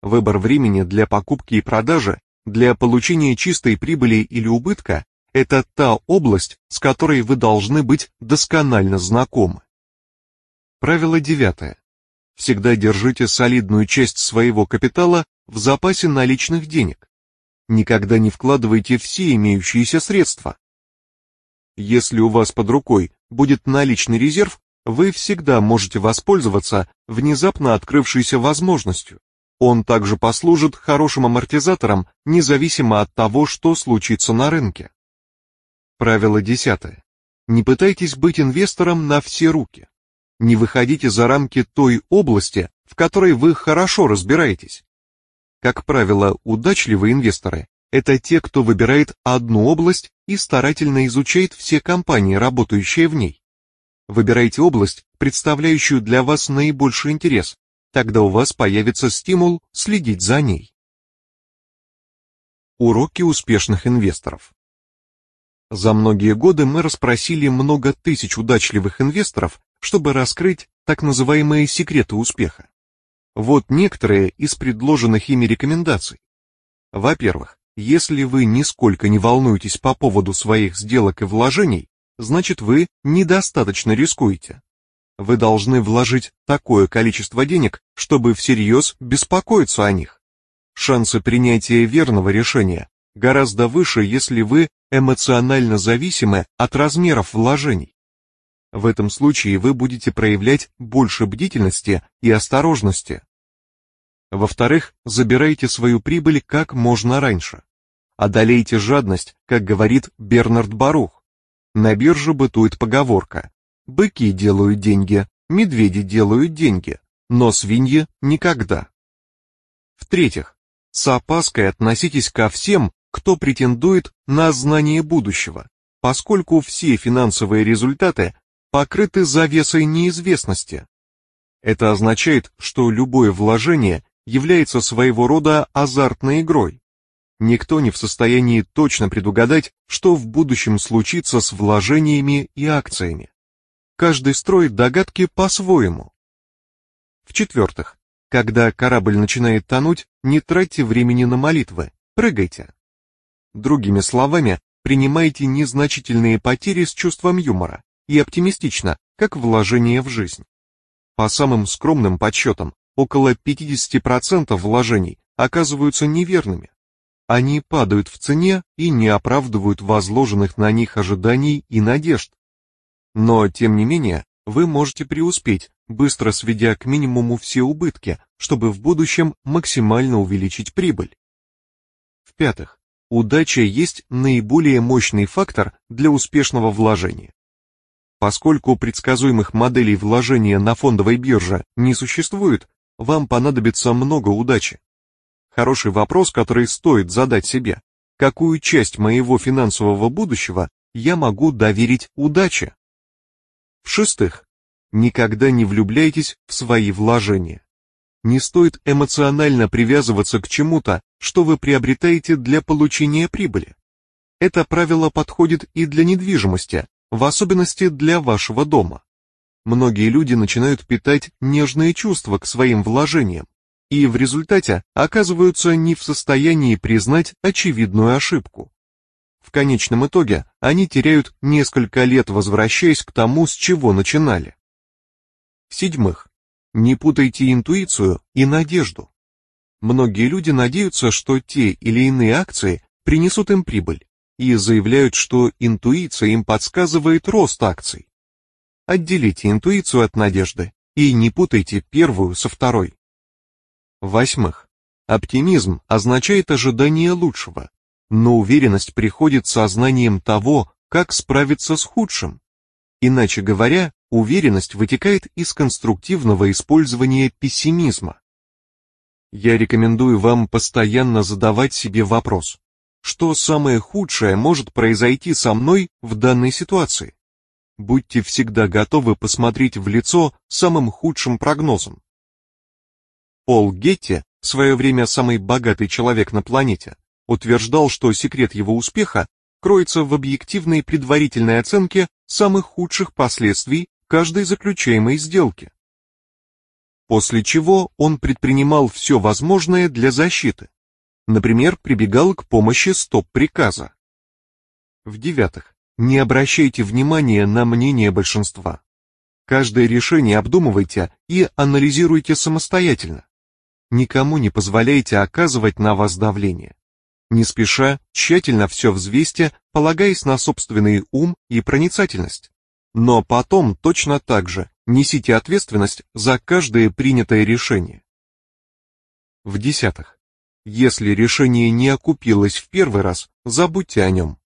Выбор времени для покупки и продажи, для получения чистой прибыли или убытка это та область, с которой вы должны быть досконально знакомы. Правило девятое. Всегда держите солидную часть своего капитала в запасе наличных денег. Никогда не вкладывайте все имеющиеся средства. Если у вас под рукой будет наличный резерв, вы всегда можете воспользоваться внезапно открывшейся возможностью. Он также послужит хорошим амортизатором, независимо от того, что случится на рынке. Правило десятое. Не пытайтесь быть инвестором на все руки. Не выходите за рамки той области, в которой вы хорошо разбираетесь. Как правило, удачливые инвесторы – это те, кто выбирает одну область и старательно изучает все компании, работающие в ней. Выбирайте область, представляющую для вас наибольший интерес, тогда у вас появится стимул следить за ней. Уроки успешных инвесторов за многие годы мы расспросили много тысяч удачливых инвесторов, чтобы раскрыть так называемые секреты успеха. Вот некоторые из предложенных ими рекомендаций. Во-первых, если вы нисколько не волнуетесь по поводу своих сделок и вложений, значит вы недостаточно рискуете. Вы должны вложить такое количество денег, чтобы всерьез беспокоиться о них. Шансы принятия верного решения гораздо выше, если вы эмоционально зависимы от размеров вложений. В этом случае вы будете проявлять больше бдительности и осторожности. Во-вторых, забирайте свою прибыль как можно раньше. Одолейте жадность, как говорит Бернард Барух. На бирже бытует поговорка «Быки делают деньги, медведи делают деньги, но свиньи никогда». В-третьих, с опаской относитесь ко всем, кто претендует на знание будущего, поскольку все финансовые результаты покрыты завесой неизвестности. Это означает, что любое вложение является своего рода азартной игрой. Никто не в состоянии точно предугадать, что в будущем случится с вложениями и акциями. Каждый строит догадки по-своему. В-четвертых, когда корабль начинает тонуть, не тратьте времени на молитвы, прыгайте. Другими словами, принимайте незначительные потери с чувством юмора и оптимистично, как вложение в жизнь. По самым скромным подсчетам, около 50% вложений оказываются неверными. Они падают в цене и не оправдывают возложенных на них ожиданий и надежд. Но, тем не менее, вы можете преуспеть, быстро сведя к минимуму все убытки, чтобы в будущем максимально увеличить прибыль. В-пятых, удача есть наиболее мощный фактор для успешного вложения. Поскольку предсказуемых моделей вложения на фондовой бирже не существует, вам понадобится много удачи. Хороший вопрос, который стоит задать себе. Какую часть моего финансового будущего я могу доверить удаче? В-шестых, никогда не влюбляйтесь в свои вложения. Не стоит эмоционально привязываться к чему-то, что вы приобретаете для получения прибыли. Это правило подходит и для недвижимости, в особенности для вашего дома. Многие люди начинают питать нежные чувства к своим вложениям, и в результате оказываются не в состоянии признать очевидную ошибку. В конечном итоге они теряют несколько лет, возвращаясь к тому, с чего начинали. В-седьмых, не путайте интуицию и надежду. Многие люди надеются, что те или иные акции принесут им прибыль, и заявляют, что интуиция им подсказывает рост акций. Отделите интуицию от надежды и не путайте первую со второй. Восьмых. Оптимизм означает ожидание лучшего, но уверенность приходит с сознанием того, как справиться с худшим. Иначе говоря, уверенность вытекает из конструктивного использования пессимизма. Я рекомендую вам постоянно задавать себе вопрос, что самое худшее может произойти со мной в данной ситуации? Будьте всегда готовы посмотреть в лицо самым худшим прогнозом. Пол Гетти, в свое время самый богатый человек на планете, утверждал, что секрет его успеха кроется в объективной предварительной оценке самых худших последствий каждой заключаемой сделки. После чего он предпринимал все возможное для защиты. Например, прибегал к помощи стоп-приказа. В-девятых, не обращайте внимания на мнение большинства. Каждое решение обдумывайте и анализируйте самостоятельно. Никому не позволяйте оказывать на вас давление. Не спеша, тщательно все взвесьте, полагаясь на собственный ум и проницательность. Но потом точно так же несите ответственность за каждое принятое решение. В-десятых, если решение не окупилось в первый раз, забудьте о нем.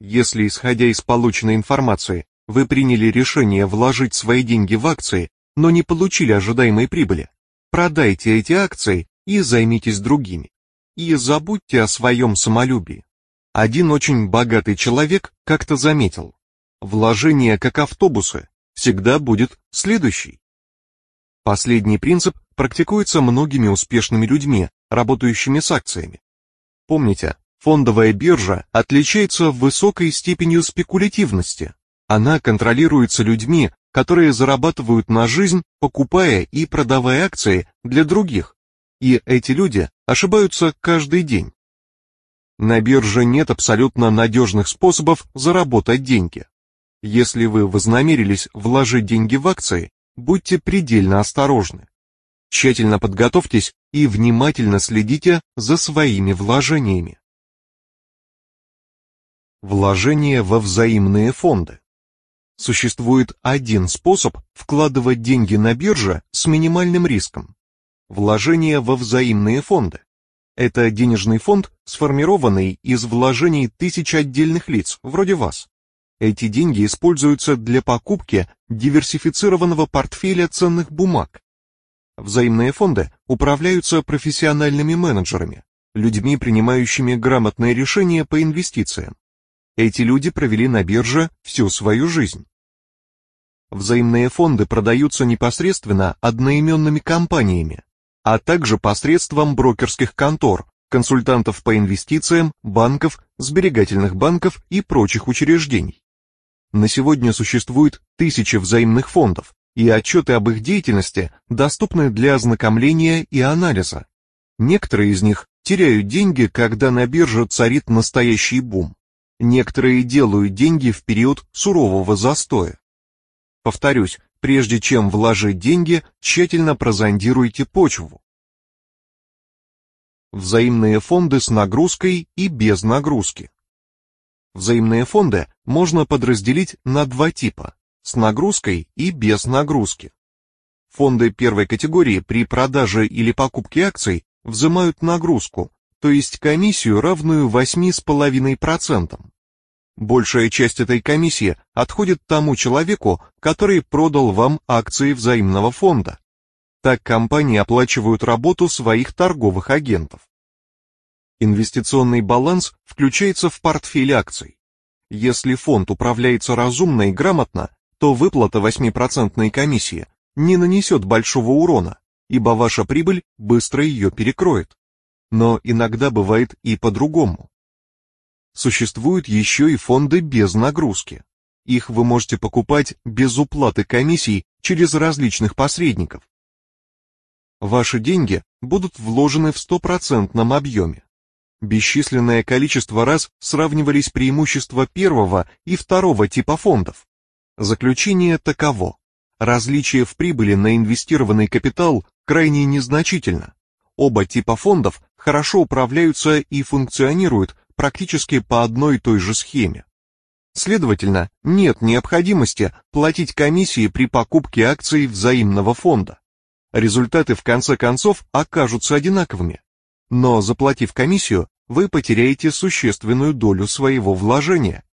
Если, исходя из полученной информации, вы приняли решение вложить свои деньги в акции, но не получили ожидаемой прибыли, продайте эти акции и займитесь другими. И забудьте о своем самолюбии. Один очень богатый человек как-то заметил, вложение как автобусы всегда будет следующий. Последний принцип практикуется многими успешными людьми, работающими с акциями. Помните, Фондовая биржа отличается высокой степенью спекулятивности. Она контролируется людьми, которые зарабатывают на жизнь, покупая и продавая акции для других. И эти люди ошибаются каждый день. На бирже нет абсолютно надежных способов заработать деньги. Если вы вознамерились вложить деньги в акции, будьте предельно осторожны. Тщательно подготовьтесь и внимательно следите за своими вложениями. Вложение во взаимные фонды. Существует один способ вкладывать деньги на бирже с минимальным риском. Вложение во взаимные фонды. Это денежный фонд, сформированный из вложений тысяч отдельных лиц, вроде вас. Эти деньги используются для покупки диверсифицированного портфеля ценных бумаг. Взаимные фонды управляются профессиональными менеджерами, людьми, принимающими грамотные решения по инвестициям. Эти люди провели на бирже всю свою жизнь. Взаимные фонды продаются непосредственно одноименными компаниями, а также посредством брокерских контор, консультантов по инвестициям, банков, сберегательных банков и прочих учреждений. На сегодня существует тысячи взаимных фондов, и отчеты об их деятельности доступны для ознакомления и анализа. Некоторые из них теряют деньги, когда на бирже царит настоящий бум. Некоторые делают деньги в период сурового застоя. Повторюсь, прежде чем вложить деньги, тщательно прозондируйте почву. Взаимные фонды с нагрузкой и без нагрузки. Взаимные фонды можно подразделить на два типа – с нагрузкой и без нагрузки. Фонды первой категории при продаже или покупке акций взимают нагрузку, то есть комиссию, равную 8,5%. Большая часть этой комиссии отходит тому человеку, который продал вам акции взаимного фонда. Так компании оплачивают работу своих торговых агентов. Инвестиционный баланс включается в портфель акций. Если фонд управляется разумно и грамотно, то выплата 8% комиссии не нанесет большого урона, ибо ваша прибыль быстро ее перекроет. Но иногда бывает и по-другому. Существуют еще и фонды без нагрузки. Их вы можете покупать без уплаты комиссий через различных посредников. Ваши деньги будут вложены в стопроцентном объеме. Бесчисленное количество раз сравнивались преимущества первого и второго типа фондов. Заключение таково. Различие в прибыли на инвестированный капитал крайне незначительно. Оба типа фондов хорошо управляются и функционируют практически по одной и той же схеме. Следовательно, нет необходимости платить комиссии при покупке акций взаимного фонда. Результаты в конце концов окажутся одинаковыми. Но заплатив комиссию, вы потеряете существенную долю своего вложения.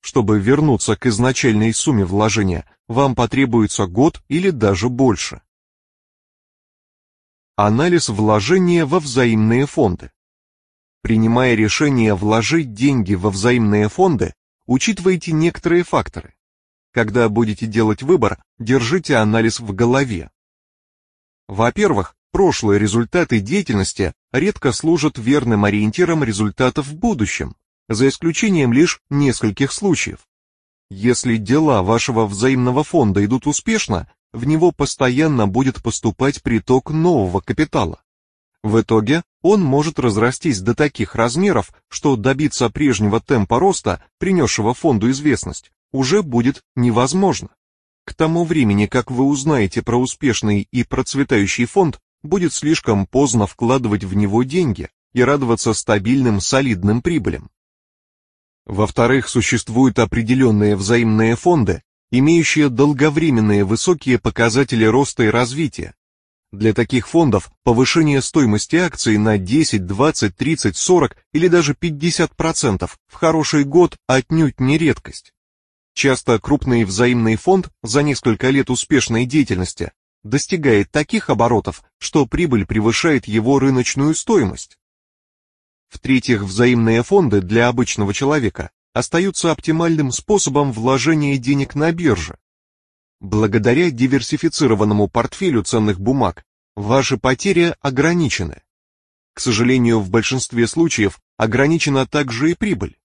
Чтобы вернуться к изначальной сумме вложения, вам потребуется год или даже больше. Анализ вложения во взаимные фонды. Принимая решение вложить деньги во взаимные фонды, учитывайте некоторые факторы. Когда будете делать выбор, держите анализ в голове. Во-первых, прошлые результаты деятельности редко служат верным ориентиром результатов в будущем, за исключением лишь нескольких случаев. Если дела вашего взаимного фонда идут успешно, в него постоянно будет поступать приток нового капитала. В итоге он может разрастись до таких размеров, что добиться прежнего темпа роста, принесшего фонду известность, уже будет невозможно. К тому времени, как вы узнаете про успешный и процветающий фонд, будет слишком поздно вкладывать в него деньги и радоваться стабильным солидным прибылям. Во-вторых, существуют определенные взаимные фонды, имеющие долговременные высокие показатели роста и развития. Для таких фондов повышение стоимости акций на 10, 20, 30, 40 или даже 50% в хороший год отнюдь не редкость. Часто крупный взаимный фонд за несколько лет успешной деятельности достигает таких оборотов, что прибыль превышает его рыночную стоимость. В-третьих, взаимные фонды для обычного человека остаются оптимальным способом вложения денег на бирже. Благодаря диверсифицированному портфелю ценных бумаг ваши потери ограничены. К сожалению, в большинстве случаев ограничена также и прибыль.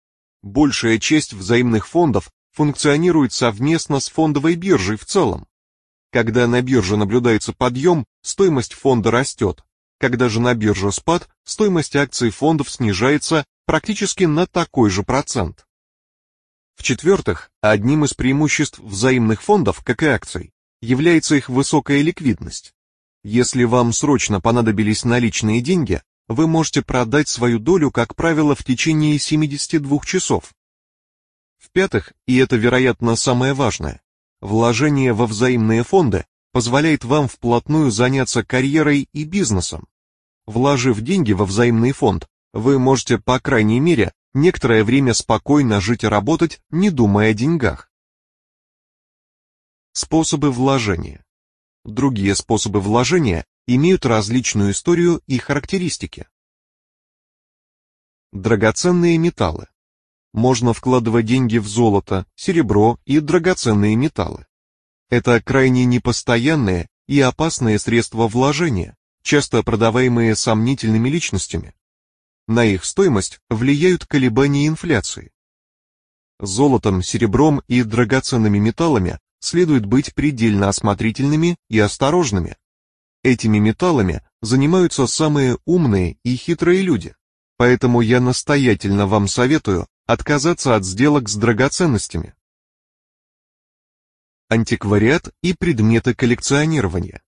Большая часть взаимных фондов функционирует совместно с фондовой биржей в целом. Когда на бирже наблюдается подъем, стоимость фонда растет. Когда же на бирже спад, стоимость акций фондов снижается практически на такой же процент. В-четвертых, одним из преимуществ взаимных фондов, как и акций, является их высокая ликвидность. Если вам срочно понадобились наличные деньги, вы можете продать свою долю, как правило, в течение 72 часов. В-пятых, и это, вероятно, самое важное, вложение во взаимные фонды позволяет вам вплотную заняться карьерой и бизнесом. Вложив деньги во взаимный фонд, вы можете, по крайней мере, некоторое время спокойно жить и работать, не думая о деньгах. Способы вложения. Другие способы вложения имеют различную историю и характеристики. Драгоценные металлы. Можно вкладывать деньги в золото, серебро и драгоценные металлы. Это крайне непостоянные и опасные средства вложения, часто продаваемые сомнительными личностями. На их стоимость влияют колебания инфляции. Золотом, серебром и драгоценными металлами следует быть предельно осмотрительными и осторожными. Этими металлами занимаются самые умные и хитрые люди, поэтому я настоятельно вам советую отказаться от сделок с драгоценностями. Антиквариат и предметы коллекционирования.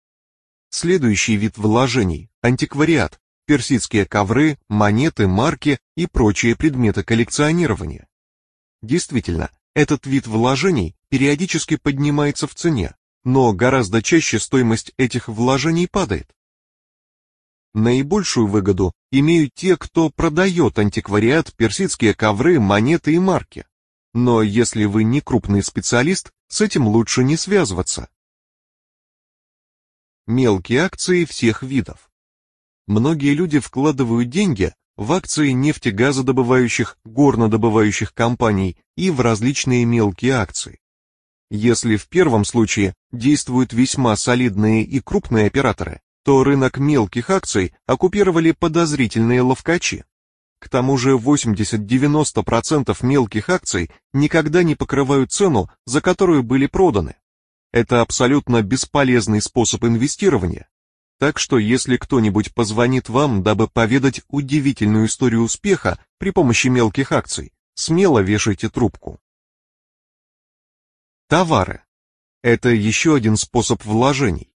Следующий вид вложений – антиквариат, персидские ковры, монеты, марки и прочие предметы коллекционирования. Действительно, этот вид вложений периодически поднимается в цене, но гораздо чаще стоимость этих вложений падает. Наибольшую выгоду имеют те, кто продает антиквариат, персидские ковры, монеты и марки. Но если вы не крупный специалист, с этим лучше не связываться. Мелкие акции всех видов. Многие люди вкладывают деньги в акции нефтегазодобывающих, горнодобывающих компаний и в различные мелкие акции. Если в первом случае действуют весьма солидные и крупные операторы, то рынок мелких акций оккупировали подозрительные ловкачи. К тому же 80-90% мелких акций никогда не покрывают цену, за которую были проданы. Это абсолютно бесполезный способ инвестирования, так что если кто-нибудь позвонит вам, дабы поведать удивительную историю успеха при помощи мелких акций, смело вешайте трубку. Товары. Это еще один способ вложений.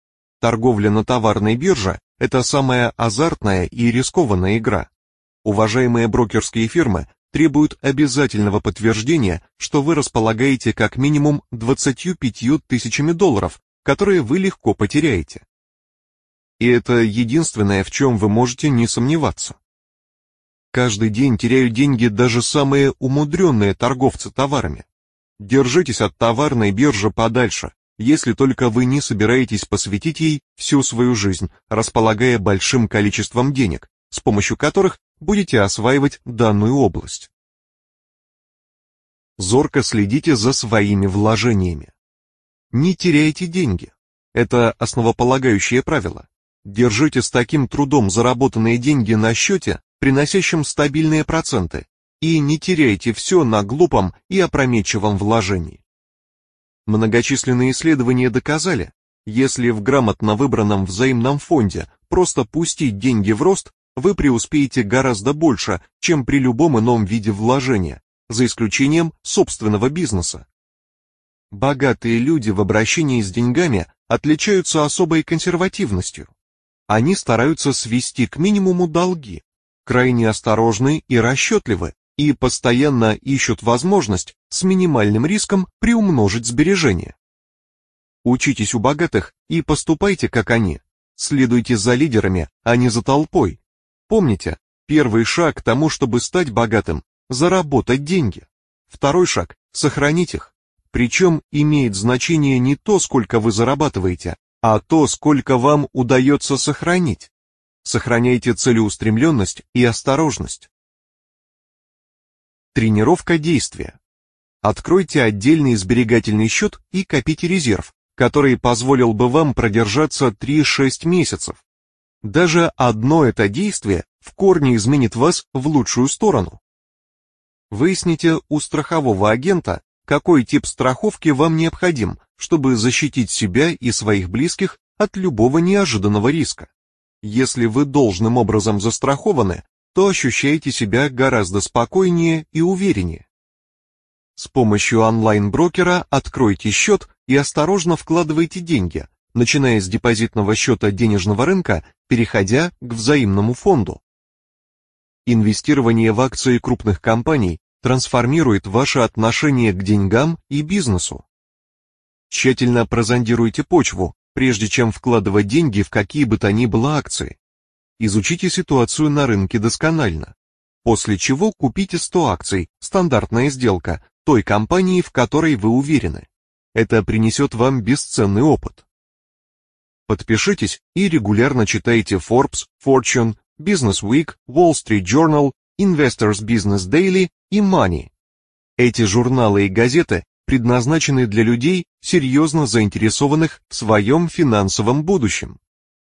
Торговля на товарной бирже – это самая азартная и рискованная игра. Уважаемые брокерские фирмы требуют обязательного подтверждения, что вы располагаете как минимум 25 тысячами долларов, которые вы легко потеряете. И это единственное, в чем вы можете не сомневаться. Каждый день теряют деньги даже самые умудренные торговцы товарами. Держитесь от товарной биржи подальше, если только вы не собираетесь посвятить ей всю свою жизнь, располагая большим количеством денег, с помощью которых будете осваивать данную область. Зорко следите за своими вложениями. Не теряйте деньги. Это основополагающее правило. Держите с таким трудом заработанные деньги на счете, приносящем стабильные проценты, и не теряйте все на глупом и опрометчивом вложении. Многочисленные исследования доказали, если в грамотно выбранном взаимном фонде просто пустить деньги в рост, вы преуспеете гораздо больше, чем при любом ином виде вложения, за исключением собственного бизнеса. Богатые люди в обращении с деньгами отличаются особой консервативностью. Они стараются свести к минимуму долги, крайне осторожны и расчетливы, и постоянно ищут возможность с минимальным риском приумножить сбережения. Учитесь у богатых и поступайте как они. Следуйте за лидерами, а не за толпой. Помните, первый шаг к тому, чтобы стать богатым – заработать деньги. Второй шаг – сохранить их. Причем имеет значение не то, сколько вы зарабатываете, а то, сколько вам удается сохранить. Сохраняйте целеустремленность и осторожность. Тренировка действия. Откройте отдельный сберегательный счет и копите резерв, который позволил бы вам продержаться 3-6 месяцев. Даже одно это действие в корне изменит вас в лучшую сторону. Выясните у страхового агента, какой тип страховки вам необходим, чтобы защитить себя и своих близких от любого неожиданного риска. Если вы должным образом застрахованы, то ощущаете себя гораздо спокойнее и увереннее. С помощью онлайн-брокера откройте счет и осторожно вкладывайте деньги, начиная с депозитного счета денежного рынка, переходя к взаимному фонду. Инвестирование в акции крупных компаний трансформирует ваше отношение к деньгам и бизнесу. Тщательно прозондируйте почву, прежде чем вкладывать деньги в какие бы то ни было акции. Изучите ситуацию на рынке досконально, после чего купите 100 акций, стандартная сделка, той компании, в которой вы уверены. Это принесет вам бесценный опыт. Подпишитесь и регулярно читайте Forbes, Fortune, Business Week, Wall Street Journal, Investors Business Daily и Money. Эти журналы и газеты предназначены для людей, серьезно заинтересованных в своем финансовом будущем.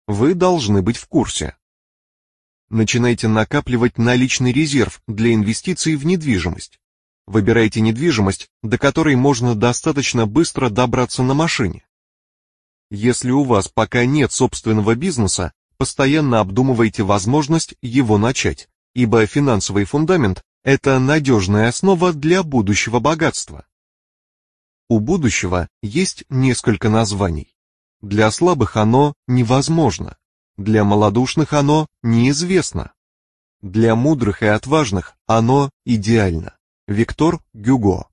Вы должны быть в курсе. Начинайте накапливать наличный резерв для инвестиций в недвижимость. Выбирайте недвижимость, до которой можно достаточно быстро добраться на машине. Если у вас пока нет собственного бизнеса, постоянно обдумывайте возможность его начать, ибо финансовый фундамент – это надежная основа для будущего богатства. У будущего есть несколько названий. Для слабых оно невозможно, для малодушных оно неизвестно. Для мудрых и отважных оно идеально. Виктор Гюго